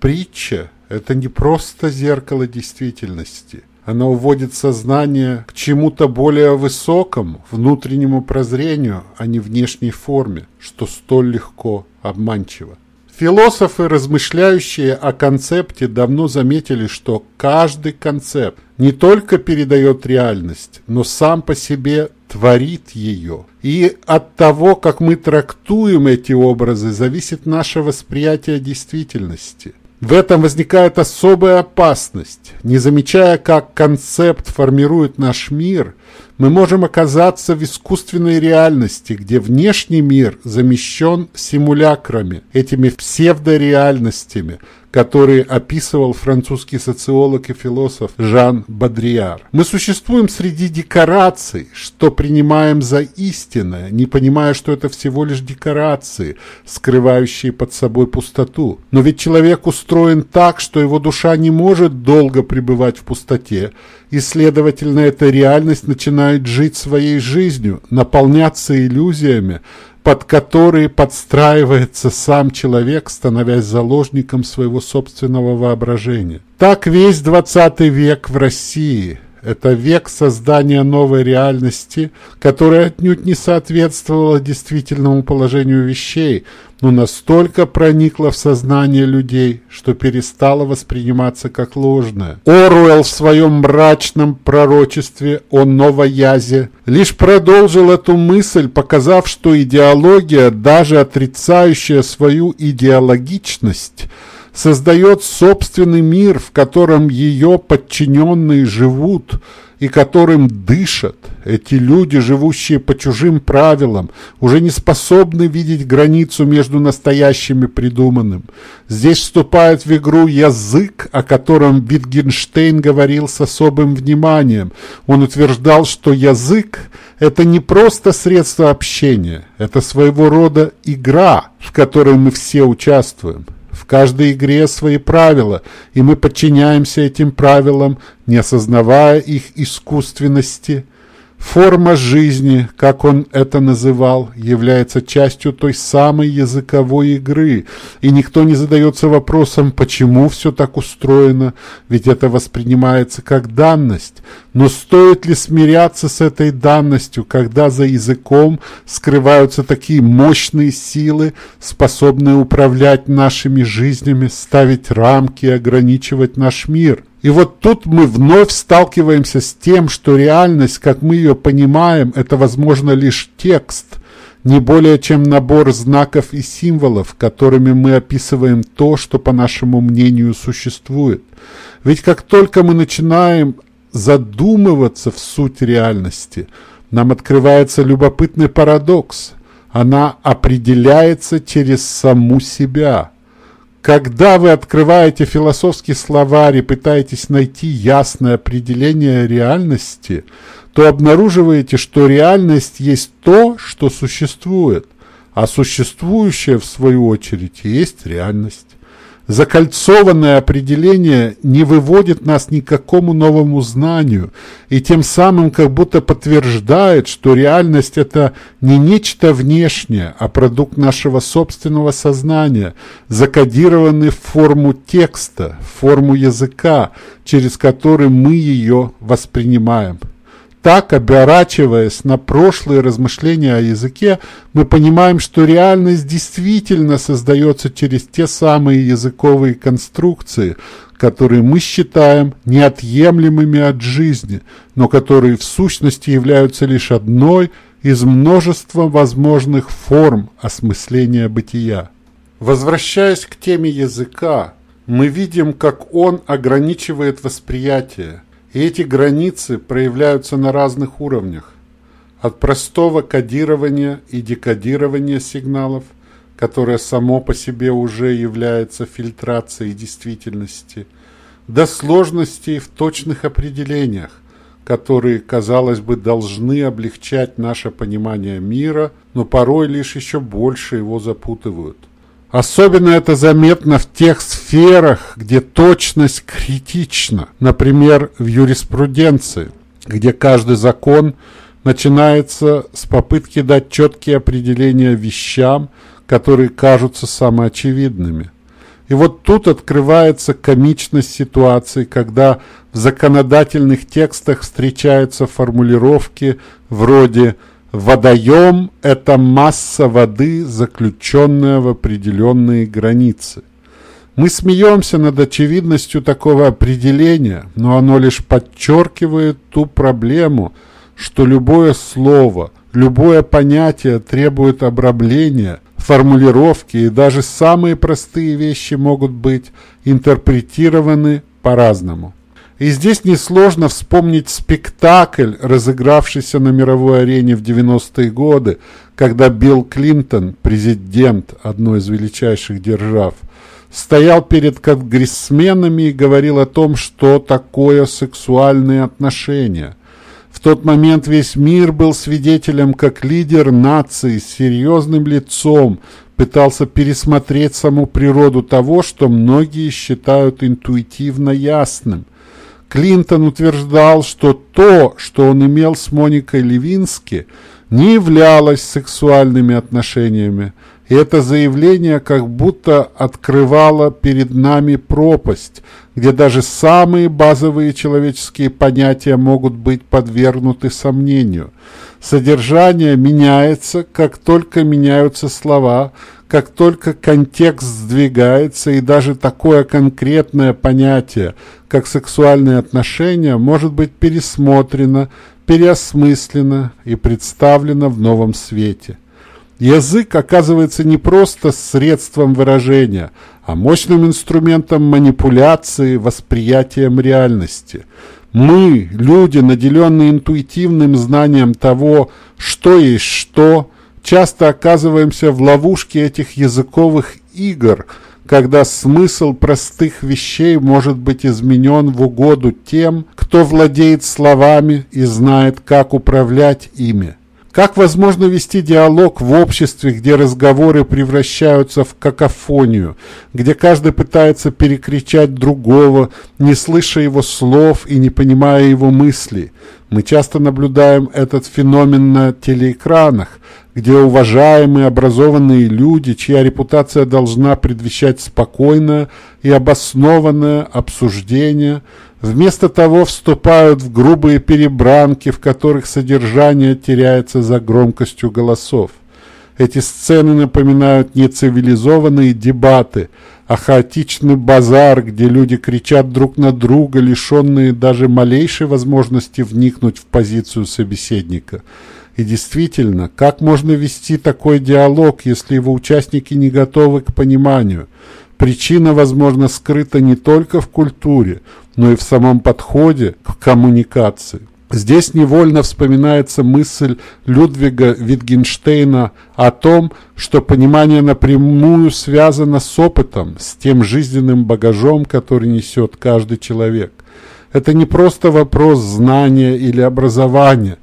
Speaker 1: Притча – это не просто зеркало действительности. Она уводит сознание к чему-то более высокому, внутреннему прозрению, а не внешней форме, что столь легко обманчиво. Философы, размышляющие о концепте, давно заметили, что каждый концепт не только передает реальность, но сам по себе творит ее. И от того, как мы трактуем эти образы, зависит наше восприятие действительности. В этом возникает особая опасность. Не замечая, как концепт формирует наш мир, мы можем оказаться в искусственной реальности, где внешний мир замещен симулякрами, этими псевдореальностями, которые описывал французский социолог и философ Жан Бадриар. Мы существуем среди декораций, что принимаем за истинное, не понимая, что это всего лишь декорации, скрывающие под собой пустоту. Но ведь человек устроен так, что его душа не может долго пребывать в пустоте, и, следовательно, эта реальность начинает жить своей жизнью, наполняться иллюзиями, под которые подстраивается сам человек, становясь заложником своего собственного воображения. Так весь двадцатый век в России – это век создания новой реальности, которая отнюдь не соответствовала действительному положению вещей, но настолько проникла в сознание людей, что перестала восприниматься как ложная. Оруэлл в своем мрачном пророчестве о новоязе лишь продолжил эту мысль, показав, что идеология, даже отрицающая свою идеологичность, создает собственный мир, в котором ее подчиненные живут и которым дышат. Эти люди, живущие по чужим правилам, уже не способны видеть границу между настоящим и придуманным. Здесь вступает в игру язык, о котором Витгенштейн говорил с особым вниманием. Он утверждал, что язык – это не просто средство общения, это своего рода игра, в которой мы все участвуем. В каждой игре свои правила, и мы подчиняемся этим правилам, не осознавая их искусственности – Форма жизни, как он это называл, является частью той самой языковой игры, и никто не задается вопросом, почему все так устроено, ведь это воспринимается как данность. Но стоит ли смиряться с этой данностью, когда за языком скрываются такие мощные силы, способные управлять нашими жизнями, ставить рамки и ограничивать наш мир? И вот тут мы вновь сталкиваемся с тем, что реальность, как мы ее понимаем, это, возможно, лишь текст, не более чем набор знаков и символов, которыми мы описываем то, что, по нашему мнению, существует. Ведь как только мы начинаем задумываться в суть реальности, нам открывается любопытный парадокс. она определяется через саму себя. Когда вы открываете философский словарь и пытаетесь найти ясное определение реальности, то обнаруживаете, что реальность есть то, что существует, а существующее, в свою очередь, есть реальность. Закольцованное определение не выводит нас ни к какому новому знанию и тем самым как будто подтверждает, что реальность – это не нечто внешнее, а продукт нашего собственного сознания, закодированный в форму текста, в форму языка, через который мы ее воспринимаем. Так, оборачиваясь на прошлые размышления о языке, мы понимаем, что реальность действительно создается через те самые языковые конструкции, которые мы считаем неотъемлемыми от жизни, но которые в сущности являются лишь одной из множества возможных форм осмысления бытия. Возвращаясь к теме языка, мы видим, как он ограничивает восприятие – эти границы проявляются на разных уровнях. От простого кодирования и декодирования сигналов, которое само по себе уже является фильтрацией действительности, до сложностей в точных определениях, которые, казалось бы, должны облегчать наше понимание мира, но порой лишь еще больше его запутывают. Особенно это заметно в тех сферах, где точность критична, например, в юриспруденции, где каждый закон начинается с попытки дать четкие определения вещам, которые кажутся самоочевидными. И вот тут открывается комичность ситуации, когда в законодательных текстах встречаются формулировки вроде «вы» Водоем – это масса воды, заключенная в определенные границы. Мы смеемся над очевидностью такого определения, но оно лишь подчеркивает ту проблему, что любое слово, любое понятие требует обрабления, формулировки, и даже самые простые вещи могут быть интерпретированы по-разному. И здесь несложно вспомнить спектакль, разыгравшийся на мировой арене в 90-е годы, когда Билл Клинтон, президент одной из величайших держав, стоял перед конгрессменами и говорил о том, что такое сексуальные отношения. В тот момент весь мир был свидетелем, как лидер нации с серьезным лицом пытался пересмотреть саму природу того, что многие считают интуитивно ясным – Клинтон утверждал, что то, что он имел с Моникой Левински, не являлось сексуальными отношениями, и это заявление как будто открывало перед нами пропасть, где даже самые базовые человеческие понятия могут быть подвергнуты сомнению. Содержание меняется, как только меняются слова, как только контекст сдвигается, и даже такое конкретное понятие, как сексуальные отношения, может быть пересмотрено, переосмыслено и представлено в новом свете. Язык оказывается не просто средством выражения, а мощным инструментом манипуляции восприятием реальности. Мы, люди, наделенные интуитивным знанием того, что есть что, часто оказываемся в ловушке этих языковых игр, когда смысл простых вещей может быть изменен в угоду тем, кто владеет словами и знает, как управлять ими. Как возможно вести диалог в обществе, где разговоры превращаются в какофонию, где каждый пытается перекричать другого, не слыша его слов и не понимая его мыслей? Мы часто наблюдаем этот феномен на телеэкранах, где уважаемые образованные люди, чья репутация должна предвещать спокойное и обоснованное обсуждение, вместо того вступают в грубые перебранки, в которых содержание теряется за громкостью голосов. Эти сцены напоминают не цивилизованные дебаты, а хаотичный базар, где люди кричат друг на друга, лишенные даже малейшей возможности вникнуть в позицию собеседника. И действительно, как можно вести такой диалог, если его участники не готовы к пониманию? Причина, возможно, скрыта не только в культуре, но и в самом подходе к коммуникации. Здесь невольно вспоминается мысль Людвига Витгенштейна о том, что понимание напрямую связано с опытом, с тем жизненным багажом, который несет каждый человек. Это не просто вопрос знания или образования,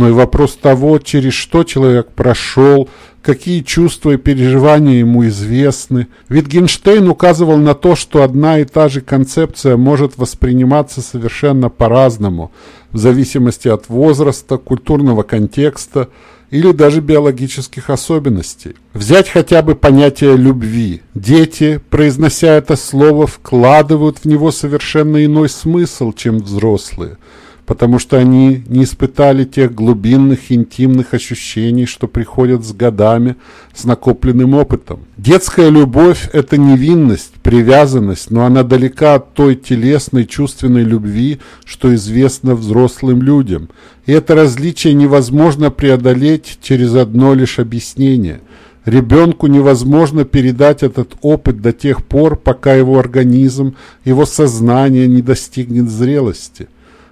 Speaker 1: но и вопрос того, через что человек прошел, какие чувства и переживания ему известны. Витгенштейн указывал на то, что одна и та же концепция может восприниматься совершенно по-разному, в зависимости от возраста, культурного контекста или даже биологических особенностей. Взять хотя бы понятие любви. Дети, произнося это слово, вкладывают в него совершенно иной смысл, чем взрослые – потому что они не испытали тех глубинных интимных ощущений, что приходят с годами, с накопленным опытом. Детская любовь – это невинность, привязанность, но она далека от той телесной чувственной любви, что известно взрослым людям. И это различие невозможно преодолеть через одно лишь объяснение – Ребенку невозможно передать этот опыт до тех пор, пока его организм, его сознание не достигнет зрелости.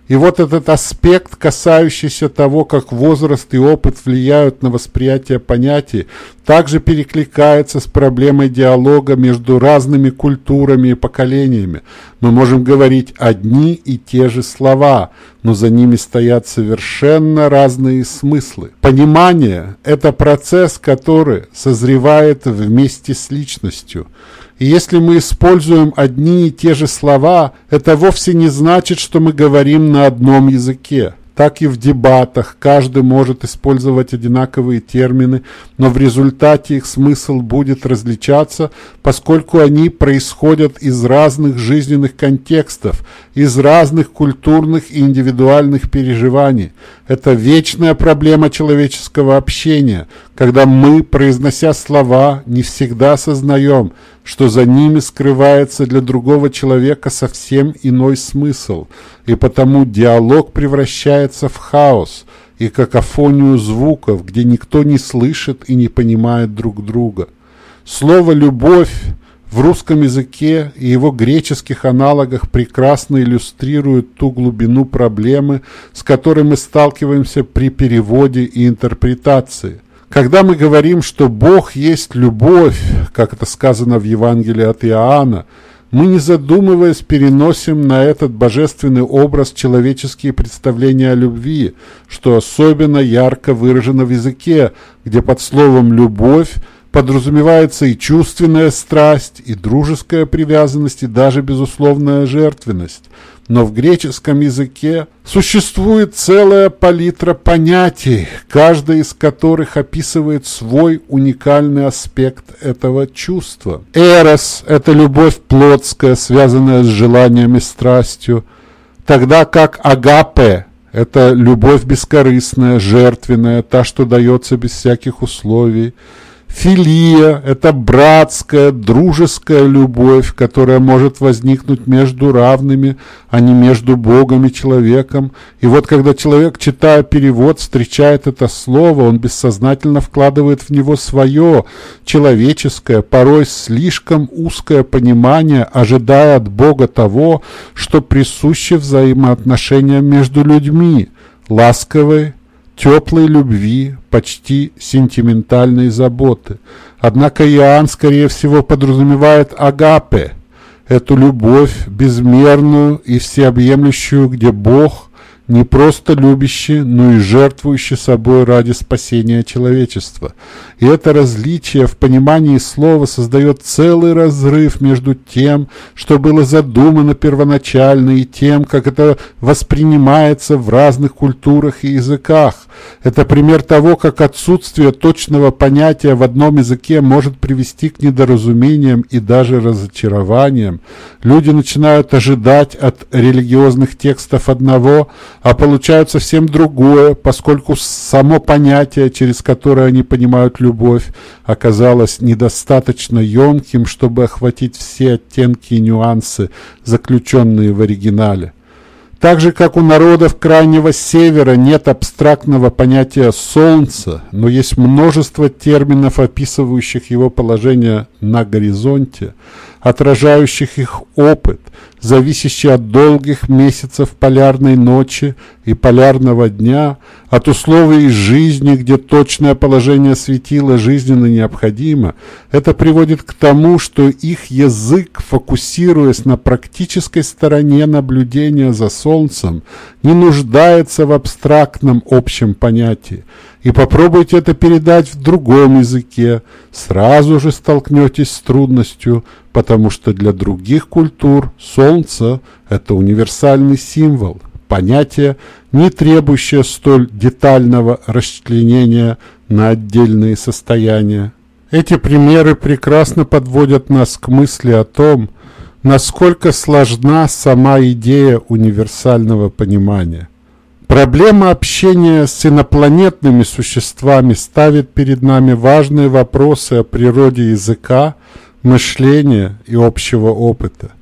Speaker 1: И вот этот аспект, касающийся того, как возраст и опыт влияют на восприятие понятий, также перекликается с проблемой диалога между разными культурами и поколениями. Мы можем говорить одни и те же слова, но за ними стоят совершенно разные смыслы. Понимание – это процесс, который созревает вместе с личностью – и если мы используем одни и те же слова, это вовсе не значит, что мы говорим на одном языке так и в дебатах каждый может использовать одинаковые термины, но в результате их смысл будет различаться, поскольку они происходят из разных жизненных контекстов, из разных культурных и индивидуальных переживаний. Это вечная проблема человеческого общения, когда мы, произнося слова, не всегда осознаем, что за ними скрывается для другого человека совсем иной смысл, и потому диалог превращается в хаос и какофонию звуков, где никто не слышит и не понимает друг друга. Слово «любовь» в русском языке и его греческих аналогах прекрасно иллюстрирует ту глубину проблемы, с которой мы сталкиваемся при переводе и интерпретации. Когда мы говорим, что Бог есть любовь, как это сказано в Евангелии от Иоанна, мы, не задумываясь, переносим на этот божественный образ человеческие представления о любви, что особенно ярко выражено в языке, где под словом «любовь» подразумевается и чувственная страсть, и дружеская привязанность, и даже безусловная жертвенность но в греческом языке существует целая палитра понятий, каждая из которых описывает свой уникальный аспект этого чувства. Эрос – это любовь плотская, связанная с желанием и страстью, тогда как агапе – это любовь бескорыстная, жертвенная, та, что дается без всяких условий – Филия – это братская, дружеская любовь, которая может возникнуть между равными, а не между Богом и человеком. И вот когда человек, читая перевод, встречает это слово, он бессознательно вкладывает в него свое человеческое, порой слишком узкое понимание, ожидая от Бога того, что присуще взаимоотношениям между людьми – ласковой, теплой любви, почти сентиментальной заботы. Однако Иоанн, скорее всего, подразумевает агапе, эту любовь безмерную и всеобъемлющую, где Бог не просто любящий, но и жертвующий собой ради спасения человечества. И это различие в понимании слова создает целый разрыв между тем, что было задумано первоначально, и тем, как это воспринимается в разных культурах и языках. Это пример того, как отсутствие точного понятия в одном языке может привести к недоразумениям и даже разочарованиям. Люди начинают ожидать от религиозных текстов одного, а получают совсем другое, поскольку само понятие, через которое они понимают любовь, оказалось недостаточно емким, чтобы охватить все оттенки и нюансы, заключенные в оригинале. Так же, как у народов Крайнего Севера нет абстрактного понятия «солнца», но есть множество терминов, описывающих его положение на горизонте, отражающих их опыт, зависящий от долгих месяцев полярной ночи и полярного дня, от условий жизни, где точное положение светила жизненно необходимо, это приводит к тому, что их язык, фокусируясь на практической стороне наблюдения за Солнцем, не нуждается в абстрактном общем понятии. И попробуйте это передать в другом языке, сразу же столкнетесь с трудностью, потому что для других культур солнце – это универсальный символ, понятие, не требующее столь детального расчленения на отдельные состояния. Эти примеры прекрасно подводят нас к мысли о том, насколько сложна сама идея универсального понимания. Проблема общения с инопланетными существами ставит перед нами важные вопросы о природе языка, мышления и общего опыта.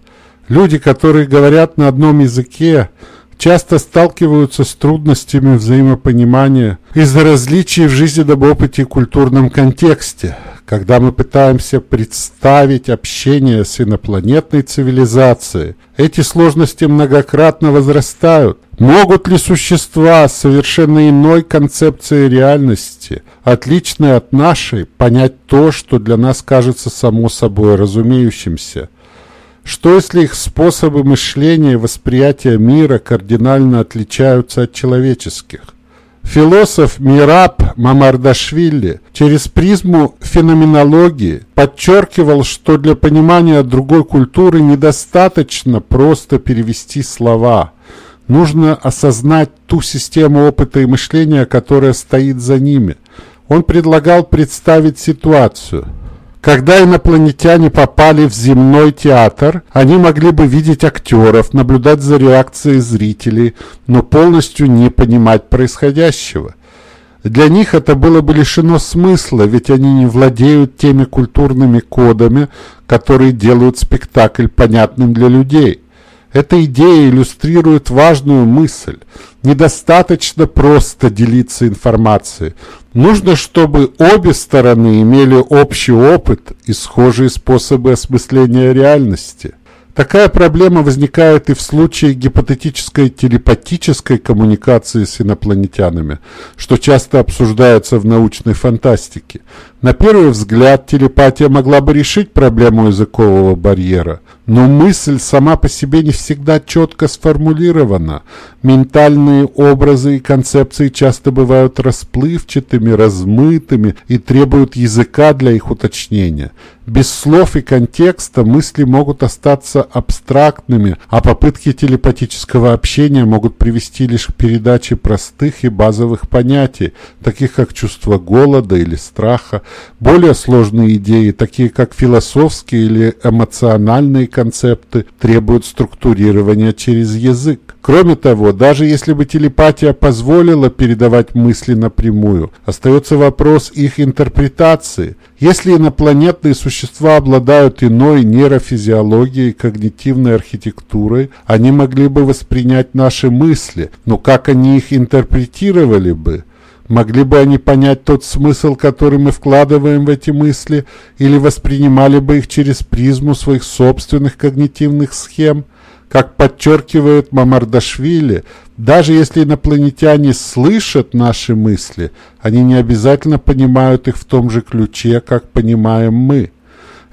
Speaker 1: Люди, которые говорят на одном языке, часто сталкиваются с трудностями взаимопонимания из-за различий в жизненном опыте и культурном контексте. Когда мы пытаемся представить общение с инопланетной цивилизацией, эти сложности многократно возрастают. Могут ли существа с совершенно иной концепцией реальности, отличной от нашей, понять то, что для нас кажется само собой разумеющимся? Что если их способы мышления и восприятия мира кардинально отличаются от человеческих? Философ Мираб Мамардашвили через призму феноменологии подчеркивал, что для понимания другой культуры недостаточно просто перевести слова. Нужно осознать ту систему опыта и мышления, которая стоит за ними. Он предлагал представить ситуацию – когда инопланетяне попали в земной театр, они могли бы видеть актеров, наблюдать за реакцией зрителей, но полностью не понимать происходящего. Для них это было бы лишено смысла, ведь они не владеют теми культурными кодами, которые делают спектакль понятным для людей. Эта идея иллюстрирует важную мысль. Недостаточно просто делиться информацией. Нужно, чтобы обе стороны имели общий опыт и схожие способы осмысления реальности. Такая проблема возникает и в случае гипотетической телепатической коммуникации с инопланетянами, что часто обсуждается в научной фантастике. На первый взгляд телепатия могла бы решить проблему языкового барьера, но мысль сама по себе не всегда четко сформулирована. Ментальные образы и концепции часто бывают расплывчатыми, размытыми и требуют языка для их уточнения. Без слов и контекста мысли могут остаться абстрактными, а попытки телепатического общения могут привести лишь к передаче простых и базовых понятий, таких как чувство голода или страха. Более сложные идеи, такие как философские или эмоциональные концепты, требуют структурирования через язык. Кроме того, даже если бы телепатия позволила передавать мысли напрямую, остается вопрос их интерпретации. Если инопланетные существа обладают иной нейрофизиологией когнитивной архитектурой, они могли бы воспринять наши мысли, но как они их интерпретировали бы? Могли бы они понять тот смысл, который мы вкладываем в эти мысли, или воспринимали бы их через призму своих собственных когнитивных схем? Как подчеркивает Мамардашвили, даже если инопланетяне слышат наши мысли, они не обязательно понимают их в том же ключе, как понимаем мы.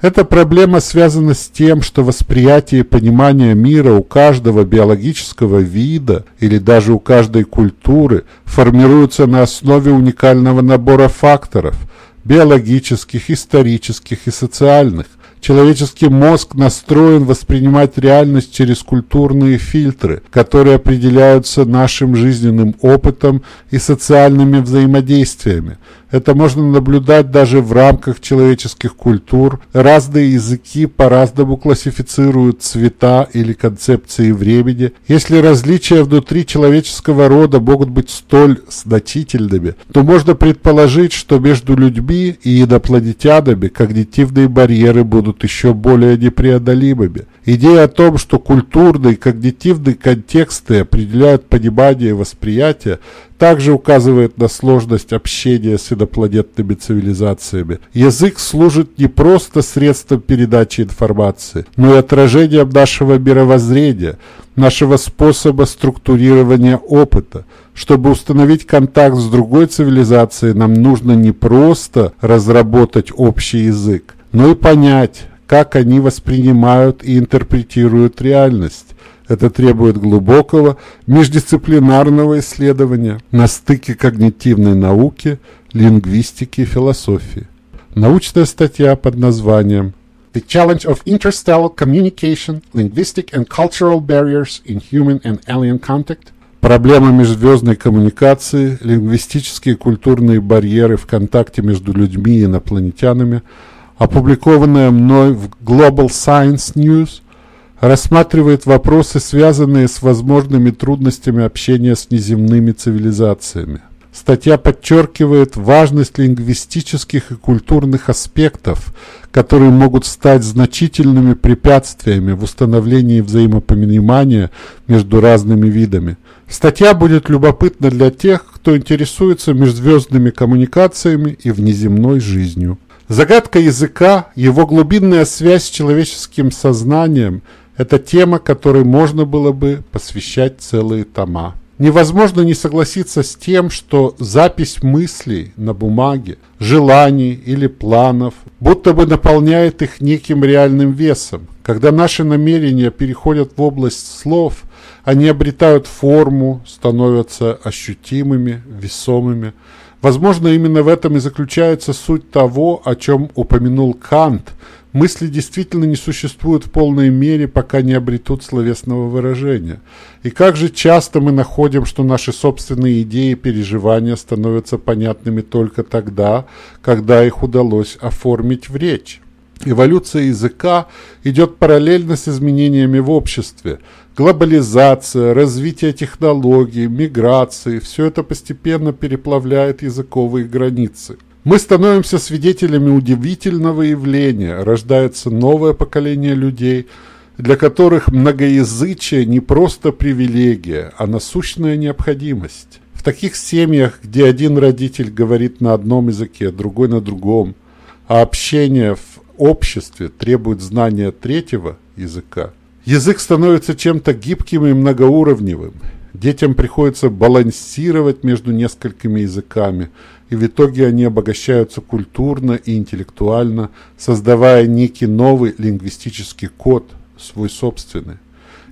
Speaker 1: Эта проблема связана с тем, что восприятие и понимание мира у каждого биологического вида или даже у каждой культуры формируются на основе уникального набора факторов – биологических, исторических и социальных – Человеческий мозг настроен воспринимать реальность через культурные фильтры, которые определяются нашим жизненным опытом и социальными взаимодействиями. Это можно наблюдать даже в рамках человеческих культур. Разные языки по-разному классифицируют цвета или концепции времени. Если различия внутри человеческого рода могут быть столь значительными, то можно предположить, что между людьми и инопланетянами когнитивные барьеры будут еще более непреодолимыми. Идея о том, что культурные и когнитивные контексты определяют понимание и восприятие, также указывает на сложность общения с инопланетными цивилизациями. Язык служит не просто средством передачи информации, но и отражением нашего мировоззрения, нашего способа структурирования опыта. Чтобы установить контакт с другой цивилизацией, нам нужно не просто разработать общий язык, но и понять, как они воспринимают и интерпретируют реальность. Это требует глубокого междисциплинарного исследования на стыке когнитивной науки, лингвистики и философии. Научная статья под названием The Challenge of Interstellar Communication, Linguistic and Cultural Barriers in Human and Alien Contact Проблема межзвездной коммуникации, лингвистические и культурные барьеры в контакте между людьми и инопланетянами, опубликованная мной в Global Science News рассматривает вопросы, связанные с возможными трудностями общения с неземными цивилизациями. Статья подчеркивает важность лингвистических и культурных аспектов, которые могут стать значительными препятствиями в установлении взаимопонимания между разными видами. Статья будет любопытна для тех, кто интересуется межзвездными коммуникациями и внеземной жизнью. Загадка языка, его глубинная связь с человеческим сознанием – это тема, которой можно было бы посвящать целые тома. Невозможно не согласиться с тем, что запись мыслей на бумаге, желаний или планов будто бы наполняет их неким реальным весом. Когда наши намерения переходят в область слов, они обретают форму, становятся ощутимыми, весомыми. Возможно, именно в этом и заключается суть того, о чем упомянул Кант – Мысли действительно не существуют в полной мере, пока не обретут словесного выражения. И как же часто мы находим, что наши собственные идеи и переживания становятся понятными только тогда, когда их удалось оформить в речь. Эволюция языка идет параллельно с изменениями в обществе. Глобализация, развитие технологий, миграции – все это постепенно переплавляет языковые границы. Мы становимся свидетелями удивительного явления. Рождается новое поколение людей, для которых многоязычие не просто привилегия, а насущная необходимость. В таких семьях, где один родитель говорит на одном языке, другой на другом, а общение в обществе требует знания третьего языка, язык становится чем-то гибким и многоуровневым. Детям приходится балансировать между несколькими языками – и в итоге они обогащаются культурно и интеллектуально, создавая некий новый лингвистический код, свой собственный.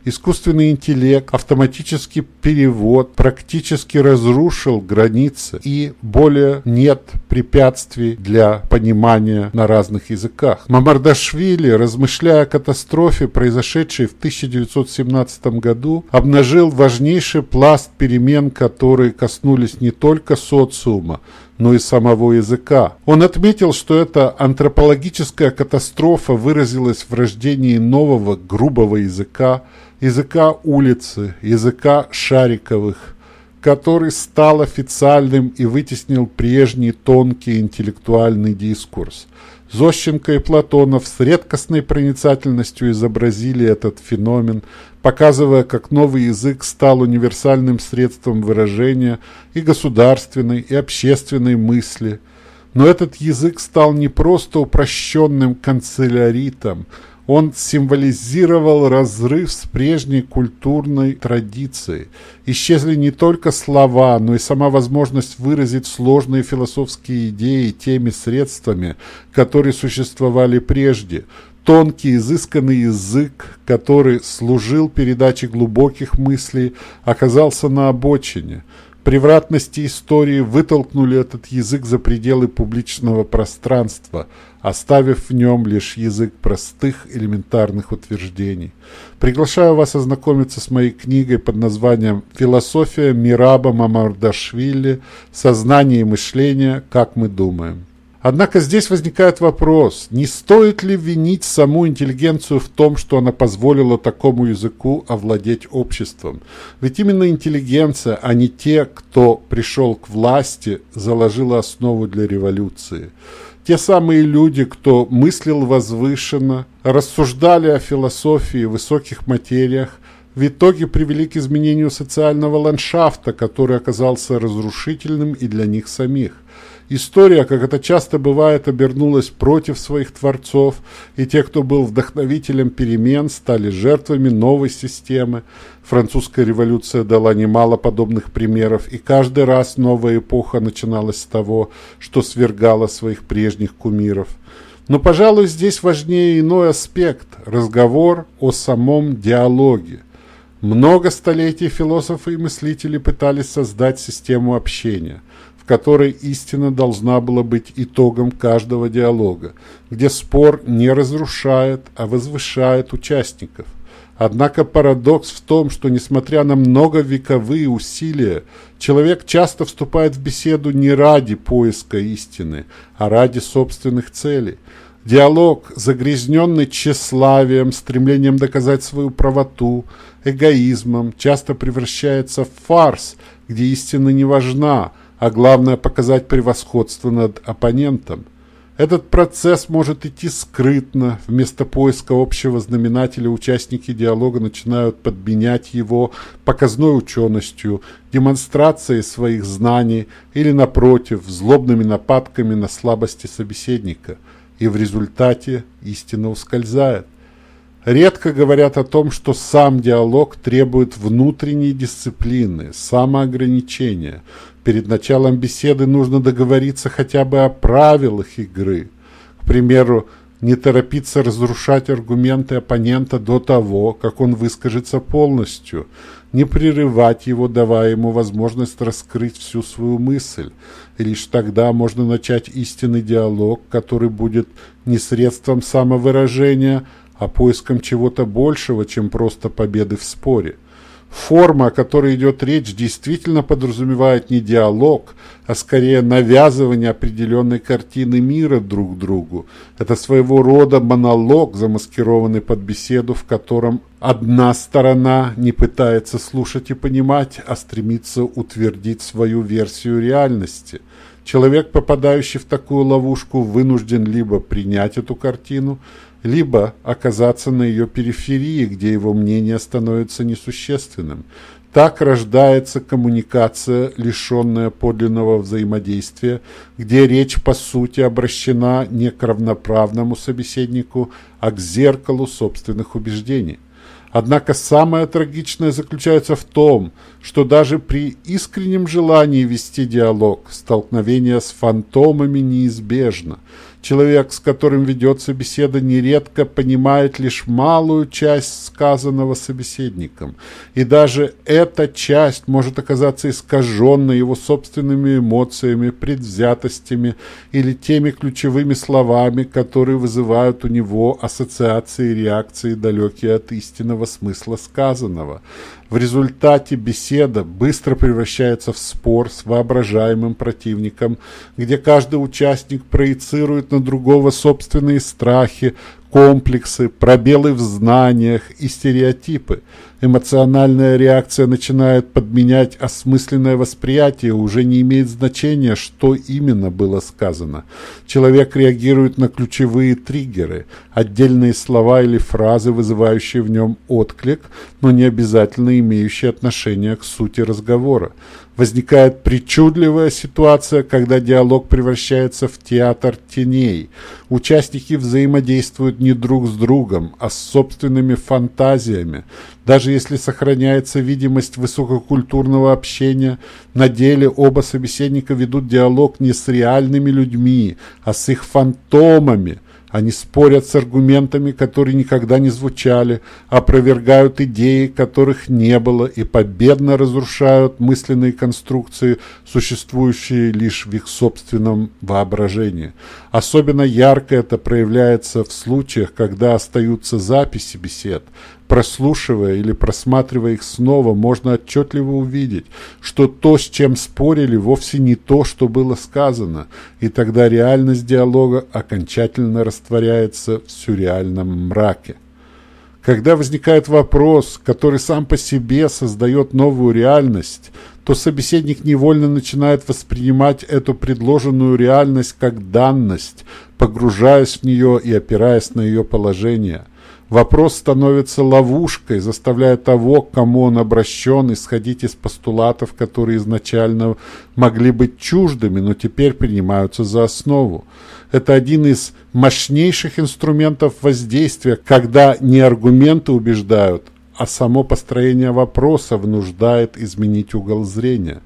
Speaker 1: Искусственный интеллект, автоматический перевод практически разрушил границы и более нет препятствий для понимания на разных языках. Мамардашвили, размышляя о катастрофе, произошедшей в 1917 году, обнажил важнейший пласт перемен, которые коснулись не только социума, но и самого языка. Он отметил, что эта антропологическая катастрофа выразилась в рождении нового грубого языка, языка улицы, языка шариковых, который стал официальным и вытеснил прежний тонкий интеллектуальный дискурс. Зощенко и Платонов с редкостной проницательностью изобразили этот феномен, показывая, как новый язык стал универсальным средством выражения и государственной, и общественной мысли. Но этот язык стал не просто упрощенным канцеляритом, он символизировал разрыв с прежней культурной традицией. Исчезли не только слова, но и сама возможность выразить сложные философские идеи теми средствами, которые существовали прежде. Тонкий, изысканный язык, который служил передаче глубоких мыслей, оказался на обочине – Превратности истории вытолкнули этот язык за пределы публичного пространства, оставив в нем лишь язык простых элементарных утверждений. Приглашаю вас ознакомиться с моей книгой под названием «Философия Мираба Мамардашвили. Сознание и мышление. Как мы думаем». Однако здесь возникает вопрос, не стоит ли винить саму интеллигенцию в том, что она позволила такому языку овладеть обществом? Ведь именно интеллигенция, а не те, кто пришел к власти, заложила основу для революции. Те самые люди, кто мыслил возвышенно, рассуждали о философии, высоких материях, в итоге привели к изменению социального ландшафта, который оказался разрушительным и для них самих. История, как это часто бывает, обернулась против своих творцов, и те, кто был вдохновителем перемен, стали жертвами новой системы. Французская революция дала немало подобных примеров, и каждый раз новая эпоха начиналась с того, что свергала своих прежних кумиров. Но, пожалуй, здесь важнее иной аспект – разговор о самом диалоге. Много столетий философы и мыслители пытались создать систему общения – в которой истина должна была быть итогом каждого диалога, где спор не разрушает, а возвышает участников. Однако парадокс в том, что несмотря на многовековые усилия, человек часто вступает в беседу не ради поиска истины, а ради собственных целей. Диалог, загрязненный тщеславием, стремлением доказать свою правоту, эгоизмом, часто превращается в фарс, где истина не важна, а главное показать превосходство над оппонентом. Этот процесс может идти скрытно. Вместо поиска общего знаменателя участники диалога начинают подменять его показной ученостью, демонстрацией своих знаний или, напротив, злобными нападками на слабости собеседника. И в результате истина ускользает. Редко говорят о том, что сам диалог требует внутренней дисциплины, самоограничения. Перед началом беседы нужно договориться хотя бы о правилах игры. К примеру, не торопиться разрушать аргументы оппонента до того, как он выскажется полностью, не прерывать его, давая ему возможность раскрыть всю свою мысль. И лишь тогда можно начать истинный диалог, который будет не средством самовыражения, а поиском чего-то большего, чем просто победы в споре. Форма, о которой идет речь, действительно подразумевает не диалог, а скорее навязывание определенной картины мира друг другу. Это своего рода монолог, замаскированный под беседу, в котором одна сторона не пытается слушать и понимать, а стремится утвердить свою версию реальности. Человек, попадающий в такую ловушку, вынужден либо принять эту картину, либо оказаться на ее периферии, где его мнение становится несущественным. Так рождается коммуникация, лишенная подлинного взаимодействия, где речь по сути обращена не к равноправному собеседнику, а к зеркалу собственных убеждений. Однако самое трагичное заключается в том, что даже при искреннем желании вести диалог, столкновение с фантомами неизбежно – Человек, с которым ведется беседа, нередко понимает лишь малую часть сказанного собеседником. И даже эта часть может оказаться искаженной его собственными эмоциями, предвзятостями или теми ключевыми словами, которые вызывают у него ассоциации и реакции, далекие от истинного смысла сказанного. В результате беседа быстро превращается в спор с воображаемым противником, где каждый участник проецирует на другого собственные страхи, комплексы, пробелы в знаниях и стереотипы. Эмоциональная реакция начинает подменять осмысленное восприятие, уже не имеет значения, что именно было сказано. Человек реагирует на ключевые триггеры, отдельные слова или фразы, вызывающие в нем отклик, но не обязательно имеющие отношение к сути разговора возникает причудливая ситуация, когда диалог превращается в театр теней. Участники взаимодействуют не друг с другом, а с собственными фантазиями. Даже если сохраняется видимость высококультурного общения, на деле оба собеседника ведут диалог не с реальными людьми, а с их фантомами – они спорят с аргументами, которые никогда не звучали, опровергают идеи, которых не было, и победно разрушают мысленные конструкции, существующие лишь в их собственном воображении. Особенно ярко это проявляется в случаях, когда остаются записи бесед, Прослушивая или просматривая их снова, можно отчетливо увидеть, что то, с чем спорили, вовсе не то, что было сказано, и тогда реальность диалога окончательно растворяется в сюрреальном мраке. Когда возникает вопрос, который сам по себе создает новую реальность, то собеседник невольно начинает воспринимать эту предложенную реальность как данность, погружаясь в нее и опираясь на ее положение. Вопрос становится ловушкой, заставляя того, к кому он обращен, исходить из постулатов, которые изначально могли быть чуждыми, но теперь принимаются за основу. Это один из мощнейших инструментов воздействия, когда не аргументы убеждают, а само построение вопроса вынуждает изменить угол зрения.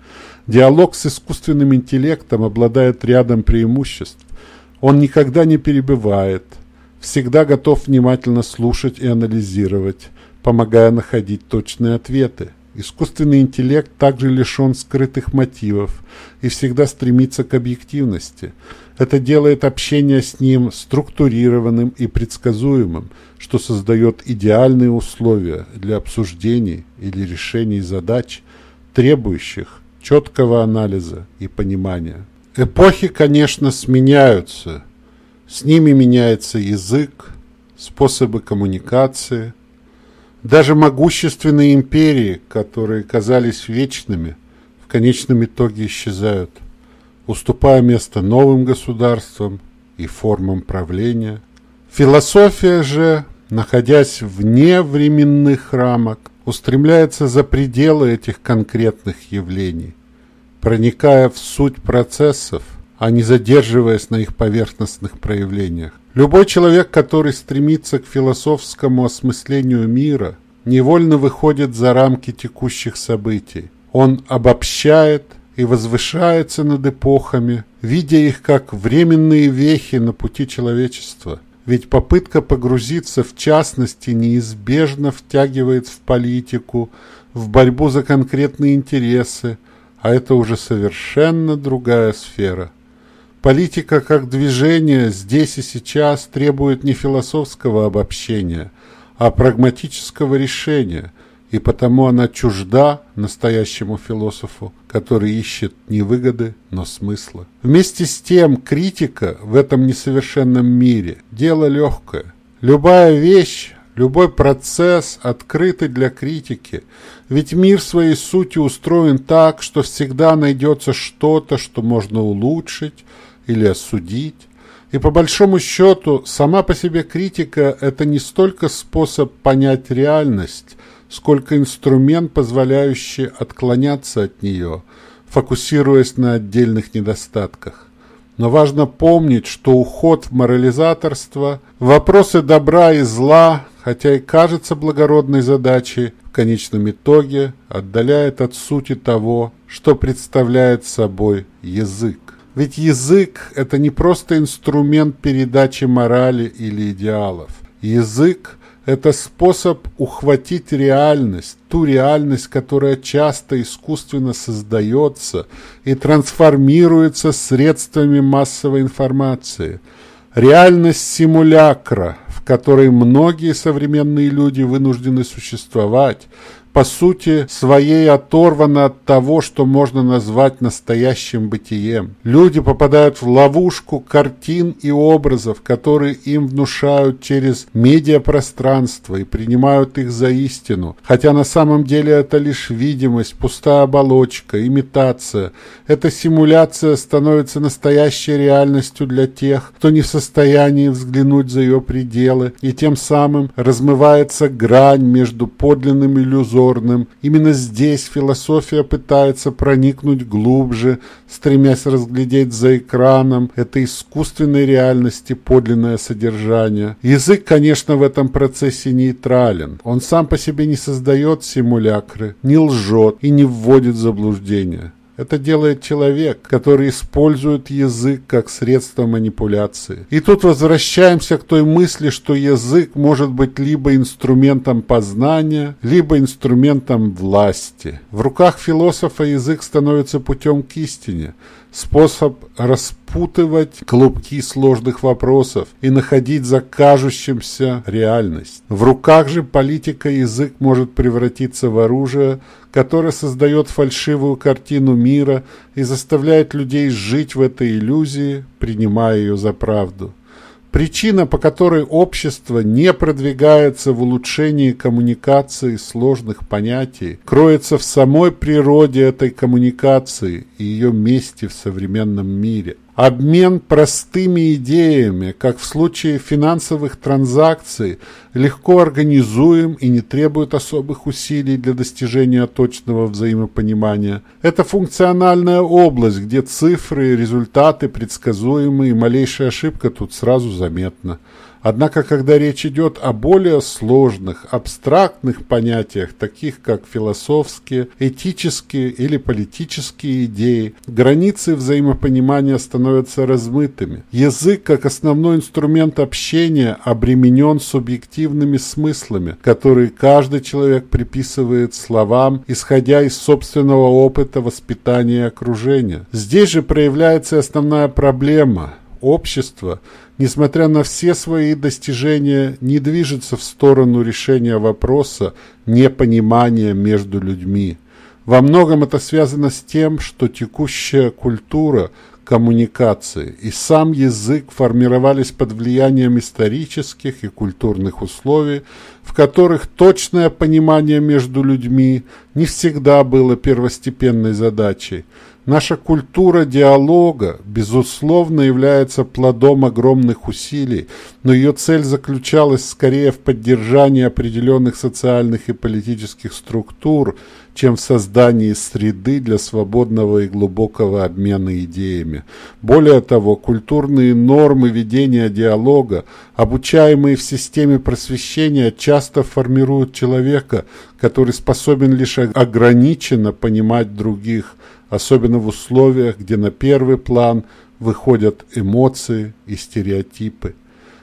Speaker 1: Диалог с искусственным интеллектом обладает рядом преимуществ. Он никогда не перебивает – всегда готов внимательно слушать и анализировать, помогая находить точные ответы. Искусственный интеллект также лишен скрытых мотивов и всегда стремится к объективности. Это делает общение с ним структурированным и предсказуемым, что создает идеальные условия для обсуждений или решений задач, требующих четкого анализа и понимания. Эпохи, конечно, сменяются – с ними меняется язык, способы коммуникации. Даже могущественные империи, которые казались вечными, в конечном итоге исчезают, уступая место новым государствам и формам правления. Философия же, находясь вне временных рамок, устремляется за пределы этих конкретных явлений, проникая в суть процессов, а не задерживаясь на их поверхностных проявлениях. Любой человек, который стремится к философскому осмыслению мира, невольно выходит за рамки текущих событий. Он обобщает и возвышается над эпохами, видя их как временные вехи на пути человечества. Ведь попытка погрузиться в частности неизбежно втягивает в политику, в борьбу за конкретные интересы, а это уже совершенно другая сфера. Политика как движение здесь и сейчас требует не философского обобщения, а прагматического решения, и потому она чужда настоящему философу, который ищет не выгоды, но смысла. Вместе с тем критика в этом несовершенном мире – дело легкое. Любая вещь, любой процесс открыты для критики, ведь мир своей сути устроен так, что всегда найдется что-то, что можно улучшить, или осудить. И по большому счету, сама по себе критика – это не столько способ понять реальность, сколько инструмент, позволяющий отклоняться от нее, фокусируясь на отдельных недостатках. Но важно помнить, что уход в морализаторство, вопросы добра и зла, хотя и кажется благородной задачей, в конечном итоге отдаляет от сути того, что представляет собой язык. Ведь язык – это не просто инструмент передачи морали или идеалов. Язык – это способ ухватить реальность, ту реальность, которая часто искусственно создается и трансформируется средствами массовой информации. Реальность симулякра, в которой многие современные люди вынуждены существовать, по сути своей оторвана от того, что можно назвать настоящим бытием. Люди попадают в ловушку картин и образов, которые им внушают через медиапространство и принимают их за истину, хотя на самом деле это лишь видимость, пустая оболочка, имитация. Эта симуляция становится настоящей реальностью для тех, кто не в состоянии взглянуть за ее пределы, и тем самым размывается грань между подлинным иллюзором иллюзорным. Именно здесь философия пытается проникнуть глубже, стремясь разглядеть за экраном этой искусственной реальности подлинное содержание. Язык, конечно, в этом процессе нейтрален. Он сам по себе не создает симулякры, не лжет и не вводит в заблуждение. Это делает человек, который использует язык как средство манипуляции. И тут возвращаемся к той мысли, что язык может быть либо инструментом познания, либо инструментом власти. В руках философа язык становится путем к истине, способ распутывать клубки сложных вопросов и находить за кажущимся реальность. В руках же политика язык может превратиться в оружие, которое создает фальшивую картину мира и заставляет людей жить в этой иллюзии, принимая ее за правду. Причина, по которой общество не продвигается в улучшении коммуникации сложных понятий, кроется в самой природе этой коммуникации и ее месте в современном мире. Обмен простыми идеями, как в случае финансовых транзакций, легко организуем и не требует особых усилий для достижения точного взаимопонимания. Это функциональная область, где цифры, результаты предсказуемы, и малейшая ошибка тут сразу заметна. Однако, когда речь идет о более сложных, абстрактных понятиях, таких как философские, этические или политические идеи, границы взаимопонимания становятся размытыми. Язык, как основной инструмент общения, обременен субъективными смыслами, которые каждый человек приписывает словам, исходя из собственного опыта воспитания и окружения. Здесь же проявляется основная проблема – общество, несмотря на все свои достижения, не движется в сторону решения вопроса непонимания между людьми. Во многом это связано с тем, что текущая культура коммуникации и сам язык формировались под влиянием исторических и культурных условий, в которых точное понимание между людьми не всегда было первостепенной задачей – Наша культура диалога, безусловно, является плодом огромных усилий, но ее цель заключалась скорее в поддержании определенных социальных и политических структур, чем в создании среды для свободного и глубокого обмена идеями. Более того, культурные нормы ведения диалога, обучаемые в системе просвещения, часто формируют человека, который способен лишь ограниченно понимать других – особенно в условиях, где на первый план выходят эмоции и стереотипы.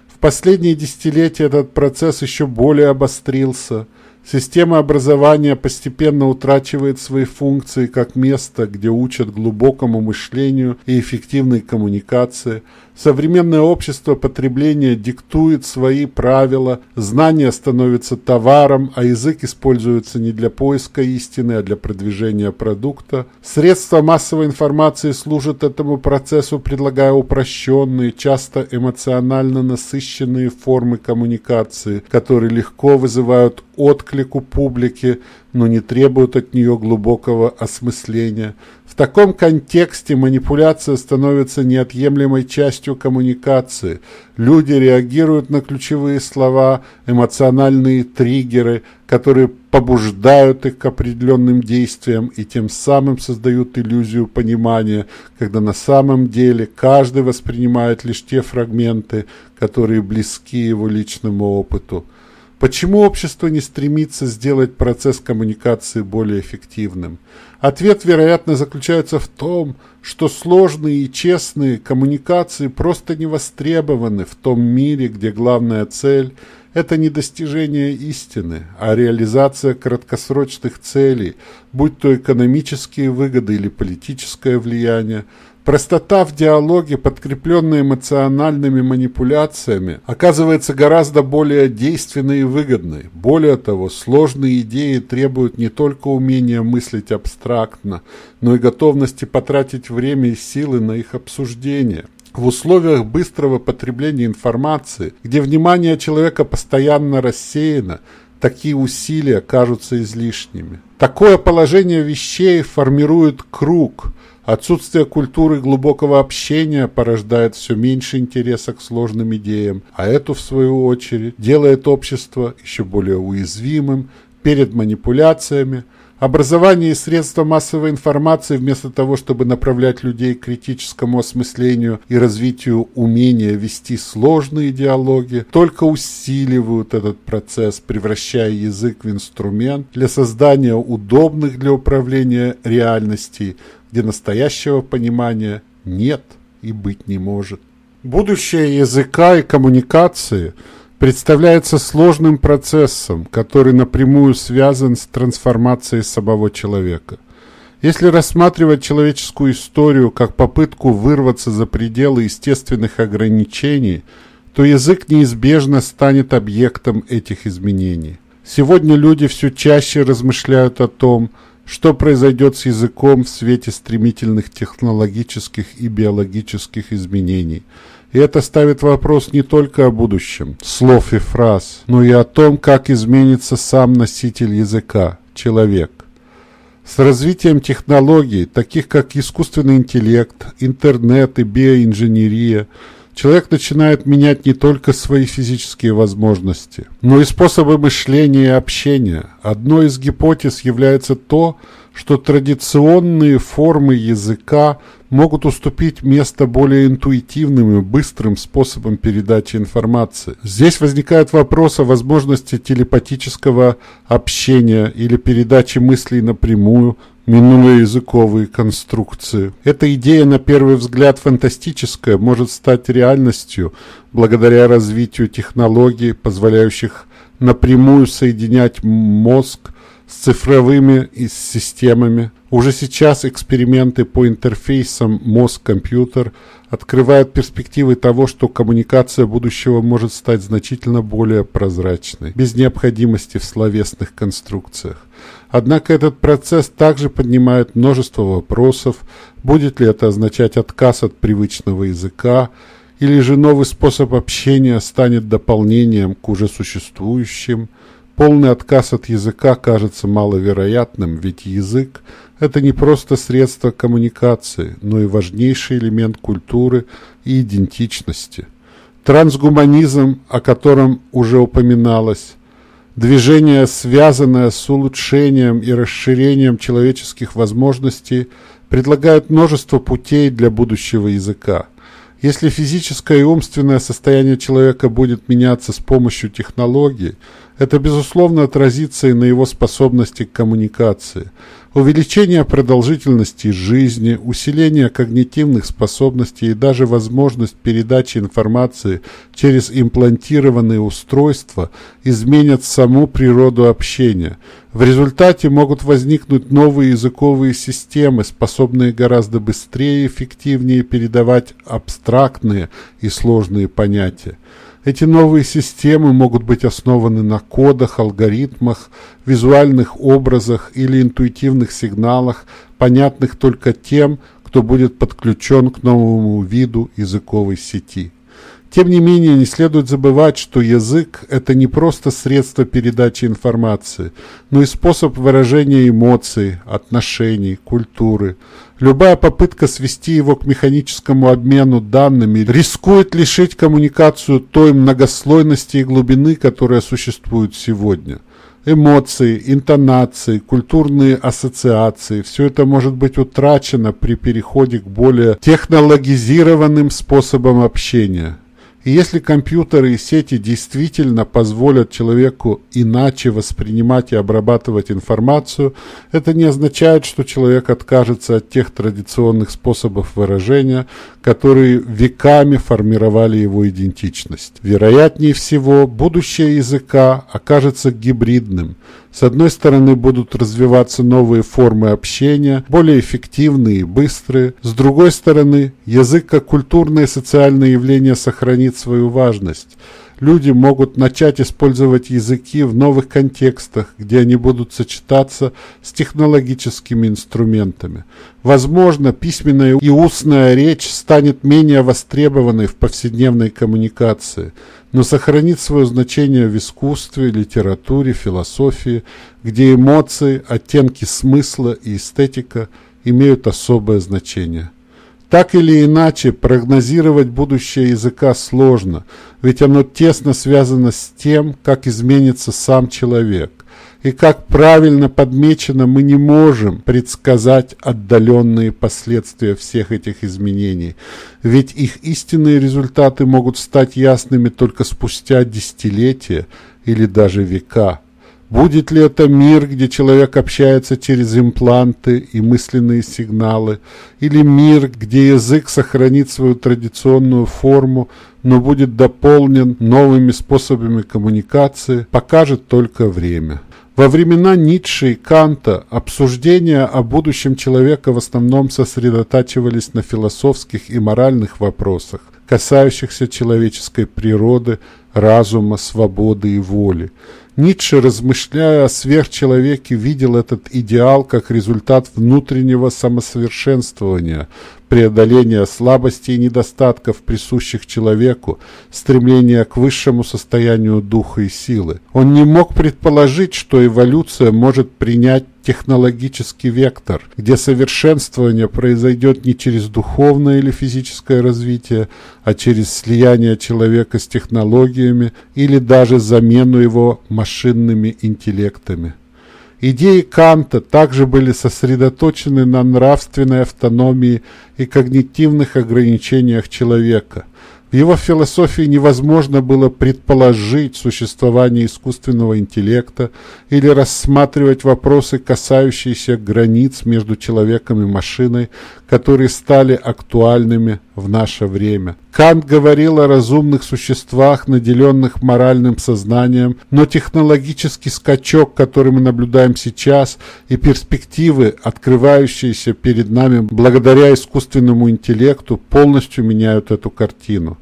Speaker 1: В последние десятилетия этот процесс еще более обострился – Система образования постепенно утрачивает свои функции как место, где учат глубокому мышлению и эффективной коммуникации. Современное общество потребления диктует свои правила, знания становятся товаром, а язык используется не для поиска истины, а для продвижения продукта. Средства массовой информации служат этому процессу, предлагая упрощенные, часто эмоционально насыщенные формы коммуникации, которые легко вызывают отклик у публики, но не требуют от нее глубокого осмысления. В таком контексте манипуляция становится неотъемлемой частью коммуникации. Люди реагируют на ключевые слова, эмоциональные триггеры, которые побуждают их к определенным действиям и тем самым создают иллюзию понимания, когда на самом деле каждый воспринимает лишь те фрагменты, которые близки его личному опыту. Почему общество не стремится сделать процесс коммуникации более эффективным? Ответ, вероятно, заключается в том, что сложные и честные коммуникации просто не востребованы в том мире, где главная цель – это не достижение истины, а реализация краткосрочных целей, будь то экономические выгоды или политическое влияние, Простота в диалоге, подкрепленная эмоциональными манипуляциями, оказывается гораздо более действенной и выгодной. Более того, сложные идеи требуют не только умения мыслить абстрактно, но и готовности потратить время и силы на их обсуждение. В условиях быстрого потребления информации, где внимание человека постоянно рассеяно, такие усилия кажутся излишними. Такое положение вещей формирует круг – Отсутствие культуры глубокого общения порождает все меньше интереса к сложным идеям, а это, в свою очередь, делает общество еще более уязвимым перед манипуляциями. Образование и средства массовой информации вместо того, чтобы направлять людей к критическому осмыслению и развитию умения вести сложные диалоги, только усиливают этот процесс, превращая язык в инструмент для создания удобных для управления реальностей, где настоящего понимания нет и быть не может. Будущее языка и коммуникации представляется сложным процессом, который напрямую связан с трансформацией самого человека. Если рассматривать человеческую историю как попытку вырваться за пределы естественных ограничений, то язык неизбежно станет объектом этих изменений. Сегодня люди все чаще размышляют о том, что произойдет с языком в свете стремительных технологических и биологических изменений? И это ставит вопрос не только о будущем слов и фраз, но и о том, как изменится сам носитель языка, человек. С развитием технологий, таких как искусственный интеллект, интернет и биоинженерия, человек начинает менять не только свои физические возможности, но и способы мышления и общения. Одной из гипотез является то, что традиционные формы языка могут уступить место более интуитивным и быстрым способам передачи информации. Здесь возникает вопрос о возможности телепатического общения или передачи мыслей напрямую, минуя языковые конструкции. Эта идея, на первый взгляд фантастическая, может стать реальностью благодаря развитию технологий, позволяющих напрямую соединять мозг с цифровыми системами. Уже сейчас эксперименты по интерфейсам мозг-компьютер открывают перспективы того, что коммуникация будущего может стать значительно более прозрачной, без необходимости в словесных конструкциях. Однако этот процесс также поднимает множество вопросов, будет ли это означать отказ от привычного языка, или же новый способ общения станет дополнением к уже существующим – Полный отказ от языка кажется маловероятным, ведь язык – это не просто средство коммуникации, но и важнейший элемент культуры и идентичности. Трансгуманизм, о котором уже упоминалось, движение, связанное с улучшением и расширением человеческих возможностей, предлагает множество путей для будущего языка. Если физическое и умственное состояние человека будет меняться с помощью технологий – это, безусловно, отразится и на его способности к коммуникации. Увеличение продолжительности жизни, усиление когнитивных способностей и даже возможность передачи информации через имплантированные устройства изменят саму природу общения. В результате могут возникнуть новые языковые системы, способные гораздо быстрее и эффективнее передавать абстрактные и сложные понятия. Эти новые системы могут быть основаны на кодах, алгоритмах, визуальных образах или интуитивных сигналах, понятных только тем, кто будет подключен к новому виду языковой сети. Тем не менее, не следует забывать, что язык – это не просто средство передачи информации, но и способ выражения эмоций, отношений, культуры. Любая попытка свести его к механическому обмену данными рискует лишить коммуникацию той многослойности и глубины, которая существует сегодня – эмоции, интонации, культурные ассоциации. Все это может быть утрачено при переходе к более технологизированным способам общения. И если компьютеры и сети действительно позволят человеку иначе воспринимать и обрабатывать информацию, это не означает, что человек откажется от тех традиционных способов выражения, которые веками формировали его идентичность. Вероятнее всего, будущее языка окажется гибридным – с одной стороны будут развиваться новые формы общения, более эффективные и быстрые. С другой стороны, язык как культурное и социальное явление сохранит свою важность. Люди могут начать использовать языки в новых контекстах, где они будут сочетаться с технологическими инструментами. Возможно, письменная и устная речь станет менее востребованной в повседневной коммуникации – но сохранит свое значение в искусстве, литературе, философии, где эмоции, оттенки смысла и эстетика имеют особое значение. Так или иначе, прогнозировать будущее языка сложно, ведь оно тесно связано с тем, как изменится сам человек. И как правильно подмечено, мы не можем предсказать отдаленные последствия всех этих изменений, ведь их истинные результаты могут стать ясными только спустя десятилетия или даже века. Будет ли это мир, где человек общается через импланты и мысленные сигналы, или мир, где язык сохранит свою традиционную форму, но будет дополнен новыми способами коммуникации, покажет только время. Во времена Ницше и Канта обсуждения о будущем человека в основном сосредотачивались на философских и моральных вопросах, касающихся человеческой природы, разума, свободы и воли. Ницше, размышляя о сверхчеловеке, видел этот идеал как результат внутреннего самосовершенствования, преодоления слабостей и недостатков, присущих человеку, стремления к высшему состоянию духа и силы. Он не мог предположить, что эволюция может принять технологический вектор, где совершенствование произойдет не через духовное или физическое развитие, а через слияние человека с технологиями или даже замену его машинными интеллектами. Идеи Канта также были сосредоточены на нравственной автономии и когнитивных ограничениях человека – в его философии невозможно было предположить существование искусственного интеллекта или рассматривать вопросы, касающиеся границ между человеком и машиной, которые стали актуальными в наше время. Кант говорил о разумных существах, наделенных моральным сознанием, но технологический скачок, который мы наблюдаем сейчас, и перспективы, открывающиеся перед нами благодаря искусственному интеллекту, полностью меняют эту картину.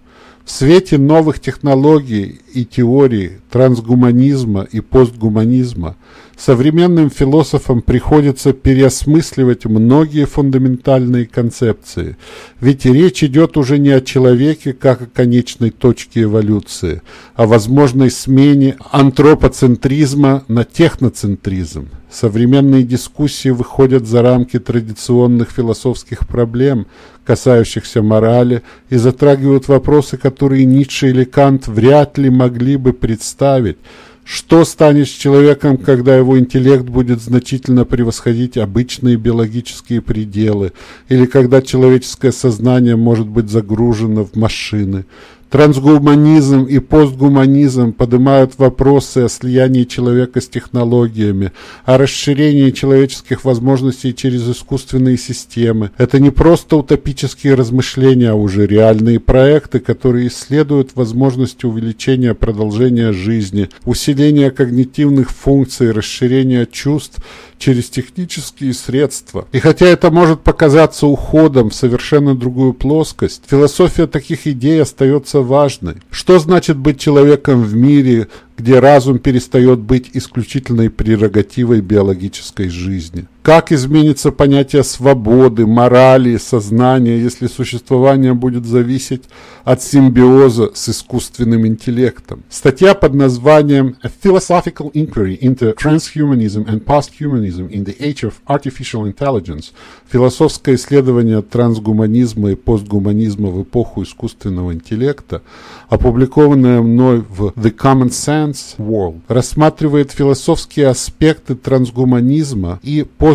Speaker 1: В свете новых технологий и теорий трансгуманизма и постгуманизма современным философам приходится переосмысливать многие фундаментальные концепции, ведь речь идет уже не о человеке как о конечной точке эволюции, а возможной смене антропоцентризма на техноцентризм. Современные дискуссии выходят за рамки традиционных философских проблем, касающихся морали, и затрагивают вопросы, которые Ницше или Кант вряд ли могли бы представить. Что станет с человеком, когда его интеллект будет значительно превосходить обычные биологические пределы, или когда человеческое сознание может быть загружено в машины? Трансгуманизм и постгуманизм поднимают вопросы о слиянии человека с технологиями, о расширении человеческих возможностей через искусственные системы. Это не просто утопические размышления, а уже реальные проекты, которые исследуют возможности увеличения продолжения жизни, усиления когнитивных функций, расширения чувств через технические средства. И хотя это может показаться уходом в совершенно другую плоскость, философия таких идей остается важной. Что значит быть человеком в мире, где разум перестает быть исключительной прерогативой биологической жизни. Как изменится понятие свободы, морали, сознания, если существование будет зависеть от симбиоза с искусственным интеллектом? Статья под названием A Philosophical Inquiry into Transhumanism and Posthumanism in the Age of Artificial Intelligence Философское исследование трансгуманизма и постгуманизма в эпоху искусственного интеллекта, опубликованное мной в The Common Sense World рассматривает философские аспекты трансгуманизма и постгуманизма,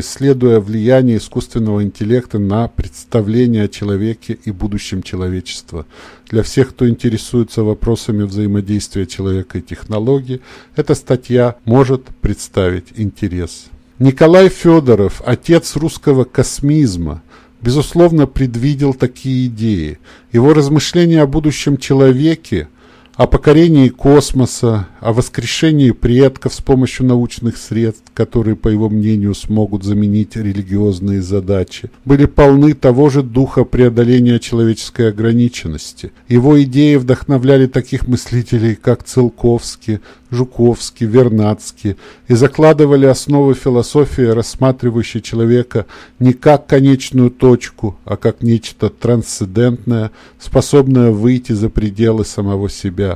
Speaker 1: исследуя влияние искусственного интеллекта на представление о человеке и будущем человечества. Для всех, кто интересуется вопросами взаимодействия человека и технологии, эта статья может представить интерес. Николай Федоров, отец русского космизма, безусловно, предвидел такие идеи. Его размышления о будущем человеке – о покорении космоса, о воскрешении предков с помощью научных средств, которые, по его мнению, смогут заменить религиозные задачи, были полны того же духа преодоления человеческой ограниченности. Его идеи вдохновляли таких мыслителей, как Целковский, Жуковский, Вернадский, и закладывали основы философии, рассматривающей человека не как конечную точку, а как нечто трансцендентное, способное выйти за пределы самого себя.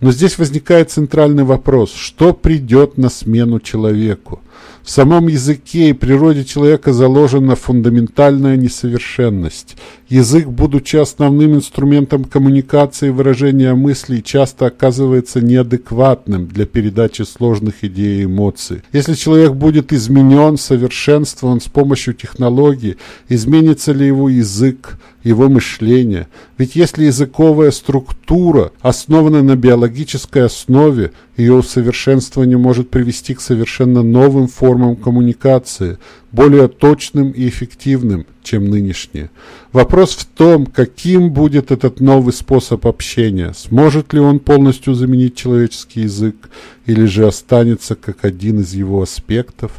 Speaker 1: Но здесь возникает центральный вопрос, что придет на смену человеку? В самом языке и природе человека заложена фундаментальная несовершенность. Язык, будучи основным инструментом коммуникации и выражения мыслей, часто оказывается неадекватным для передачи сложных идей и эмоций. Если человек будет изменен, совершенствован с помощью технологий, изменится ли его язык, его мышление? Ведь если языковая структура основана на биологической основе, ее усовершенствование может привести к совершенно новым формам коммуникации, более точным и эффективным, чем нынешние. Вопрос в том, каким будет этот новый способ общения. Сможет ли он полностью заменить человеческий язык или же останется как один из его аспектов?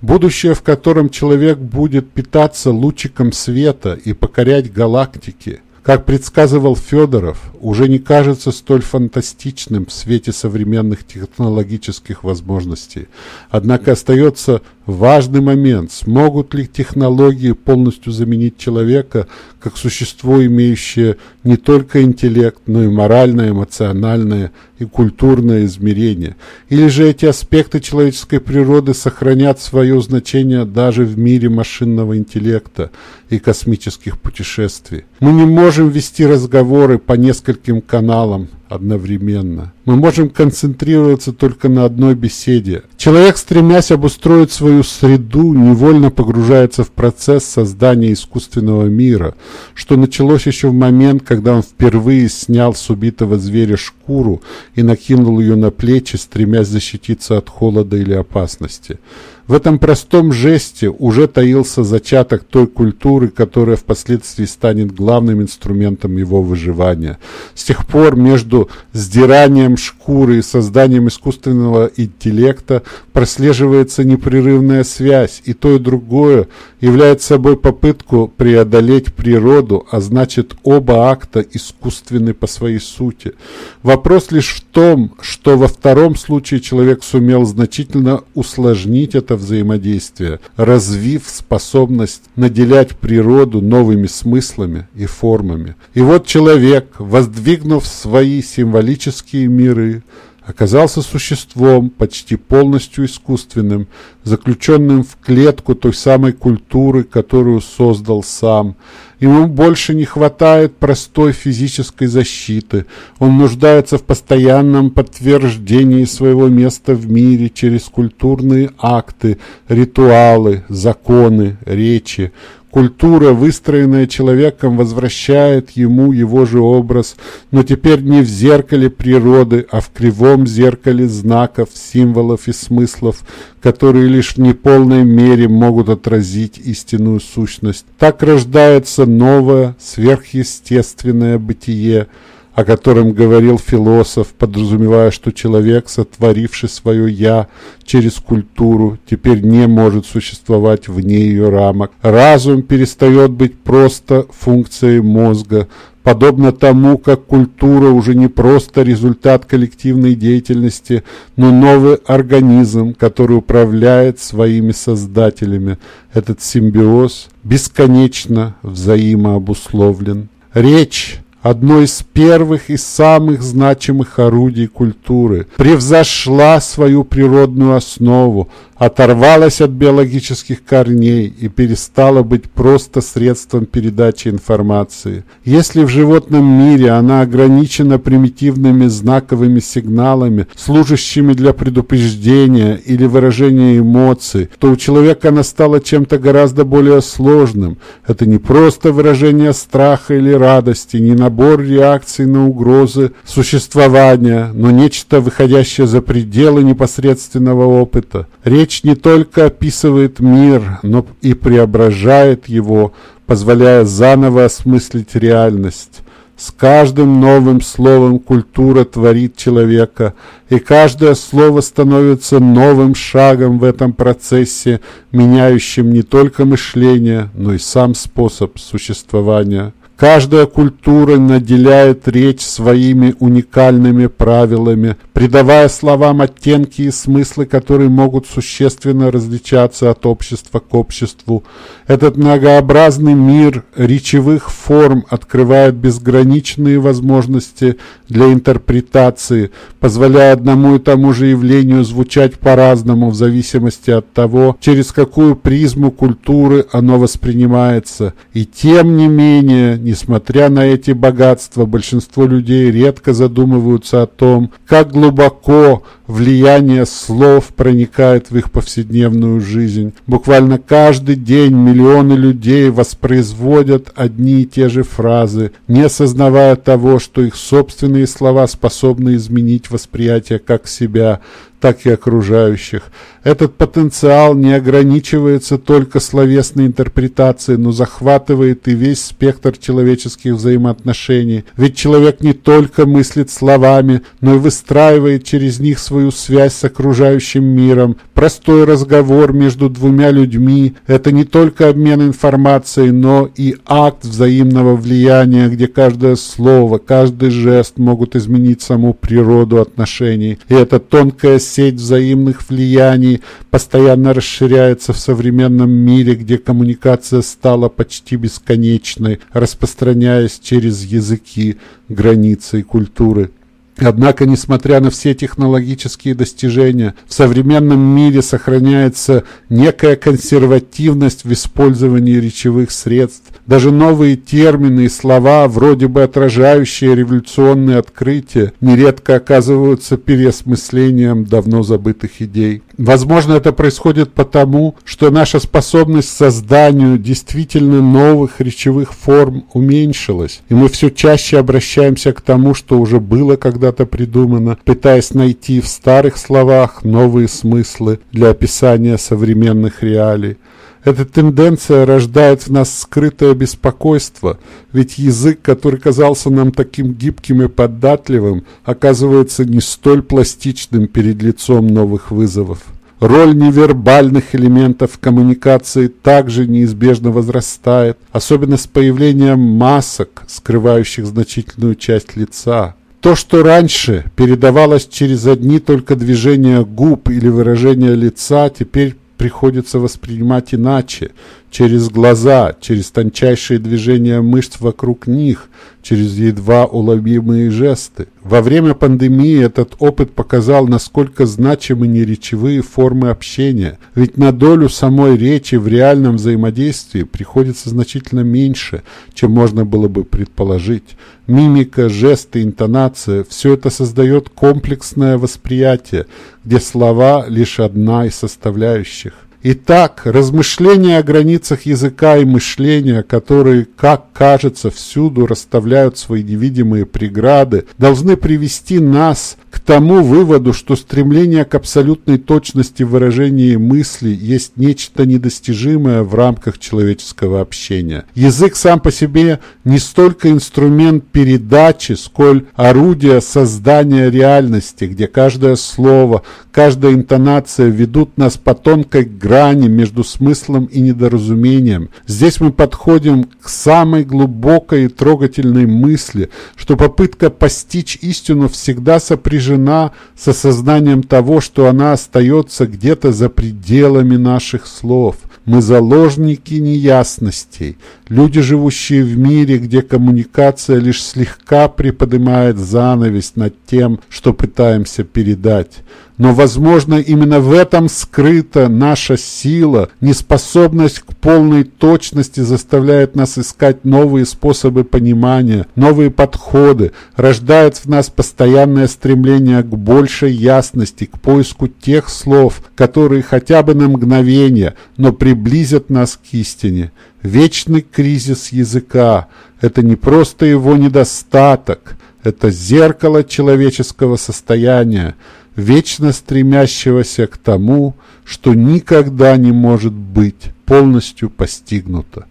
Speaker 1: Будущее, в котором человек будет питаться лучиком света и покорять галактики – как предсказывал Федоров, уже не кажется столь фантастичным в свете современных технологических возможностей. Однако остается важный момент, смогут ли технологии полностью заменить человека как существо, имеющее не только интеллект, но и моральное, эмоциональное и культурное измерение. Или же эти аспекты человеческой природы сохранят свое значение даже в мире машинного интеллекта и космических путешествий. Мы не можем вести разговоры по нескольким каналам одновременно. Мы можем концентрироваться только на одной беседе. Человек, стремясь обустроить свою среду, невольно погружается в процесс создания искусственного мира, что началось еще в момент, когда он впервые снял с убитого зверя шкуру и накинул ее на плечи, стремясь защититься от холода или опасности. В этом простом жесте уже таился зачаток той культуры, которая впоследствии станет главным инструментом его выживания. С тех пор между сдиранием шкуры и созданием искусственного интеллекта прослеживается непрерывная связь, и то и другое является собой попытку преодолеть природу, а значит оба акта искусственны по своей сути. Вопрос лишь в том, что во втором случае человек сумел значительно усложнить это это взаимодействие, развив способность наделять природу новыми смыслами и формами. И вот человек, воздвигнув свои символические миры, оказался существом почти полностью искусственным, заключенным в клетку той самой культуры, которую создал сам. Ему больше не хватает простой физической защиты. Он нуждается в постоянном подтверждении своего места в мире через культурные акты, ритуалы, законы, речи. Культура, выстроенная человеком, возвращает ему его же образ, но теперь не в зеркале природы, а в кривом зеркале знаков, символов и смыслов, которые лишь в неполной мере могут отразить истинную сущность. Так рождается новое, сверхъестественное бытие – о котором говорил философ, подразумевая, что человек, сотворивший свое «я» через культуру, теперь не может существовать вне ее рамок. Разум перестает быть просто функцией мозга, подобно тому, как культура уже не просто результат коллективной деятельности, но новый организм, который управляет своими создателями. Этот симбиоз бесконечно взаимообусловлен. Речь одно из первых и самых значимых орудий культуры, превзошла свою природную основу, оторвалась от биологических корней и перестала быть просто средством передачи информации. Если в животном мире она ограничена примитивными знаковыми сигналами, служащими для предупреждения или выражения эмоций, то у человека она стала чем-то гораздо более сложным. Это не просто выражение страха или радости, не набор реакций на угрозы существования, но нечто, выходящее за пределы непосредственного опыта. Речь не только описывает мир, но и преображает его, позволяя заново осмыслить реальность. С каждым новым словом культура творит человека, и каждое слово становится новым шагом в этом процессе, меняющим не только мышление, но и сам способ существования. Каждая культура наделяет речь своими уникальными правилами, придавая словам оттенки и смыслы, которые могут существенно различаться от общества к обществу. Этот многообразный мир речевых форм открывает безграничные возможности для интерпретации, позволяя одному и тому же явлению звучать по-разному в зависимости от того, через какую призму культуры оно воспринимается. И тем не менее, несмотря на эти богатства, большинство людей редко задумываются о том, как глубоко влияние слов проникает в их повседневную жизнь. Буквально каждый день миллионы людей воспроизводят одни и те же фразы, не осознавая того, что их собственные слова способны изменить восприятие как себя, так и окружающих. Этот потенциал не ограничивается только словесной интерпретацией, но захватывает и весь спектр человека человеческих взаимоотношений. Ведь человек не только мыслит словами, но и выстраивает через них свою связь с окружающим миром. Простой разговор между двумя людьми – это не только обмен информацией, но и акт взаимного влияния, где каждое слово, каждый жест могут изменить саму природу отношений. И эта тонкая сеть взаимных влияний постоянно расширяется в современном мире, где коммуникация стала почти бесконечной, распространяясь через языки, границы и культуры. Однако, несмотря на все технологические достижения, в современном мире сохраняется некая консервативность в использовании речевых средств. Даже новые термины и слова, вроде бы отражающие революционные открытия, нередко оказываются переосмыслением давно забытых идей. Возможно, это происходит потому, что наша способность к созданию действительно новых речевых форм уменьшилась, и мы все чаще обращаемся к тому, что уже было когда-то придумано, пытаясь найти в старых словах новые смыслы для описания современных реалий. Эта тенденция рождает в нас скрытое беспокойство, ведь язык, который казался нам таким гибким и податливым, оказывается не столь пластичным перед лицом новых вызовов. Роль невербальных элементов коммуникации также неизбежно возрастает, особенно с появлением масок, скрывающих значительную часть лица. То, что раньше передавалось через одни только движения губ или выражения лица, теперь приходится воспринимать иначе, через глаза, через тончайшие движения мышц вокруг них, через едва уловимые жесты. Во время пандемии этот опыт показал, насколько значимы неречевые формы общения, ведь на долю самой речи в реальном взаимодействии приходится значительно меньше, чем можно было бы предположить. Мимика, жесты, интонация – все это создает комплексное восприятие, где слова – лишь одна из составляющих. Итак, размышления о границах языка и мышления, которые, как кажется, всюду расставляют свои невидимые преграды, должны привести нас к тому выводу, что стремление к абсолютной точности выражения мысли есть нечто недостижимое в рамках человеческого общения. Язык сам по себе не столько инструмент передачи, сколь орудие создания реальности, где каждое слово, каждая интонация ведут нас по тонкой грани между смыслом и недоразумением. Здесь мы подходим к самой глубокой и трогательной мысли, что попытка постичь истину всегда сопряжена сопряжена с осознанием того, что она остается где-то за пределами наших слов. Мы заложники неясностей, люди, живущие в мире, где коммуникация лишь слегка приподнимает занавес над тем, что пытаемся передать. Но, возможно, именно в этом скрыта наша сила, неспособность к полной точности заставляет нас искать новые способы понимания, новые подходы, рождает в нас постоянное стремление к большей ясности, к поиску тех слов, которые хотя бы на мгновение, но приблизят нас к истине. Вечный кризис языка – это не просто его недостаток, это зеркало человеческого состояния, вечно стремящегося к тому, что никогда не может быть полностью постигнуто.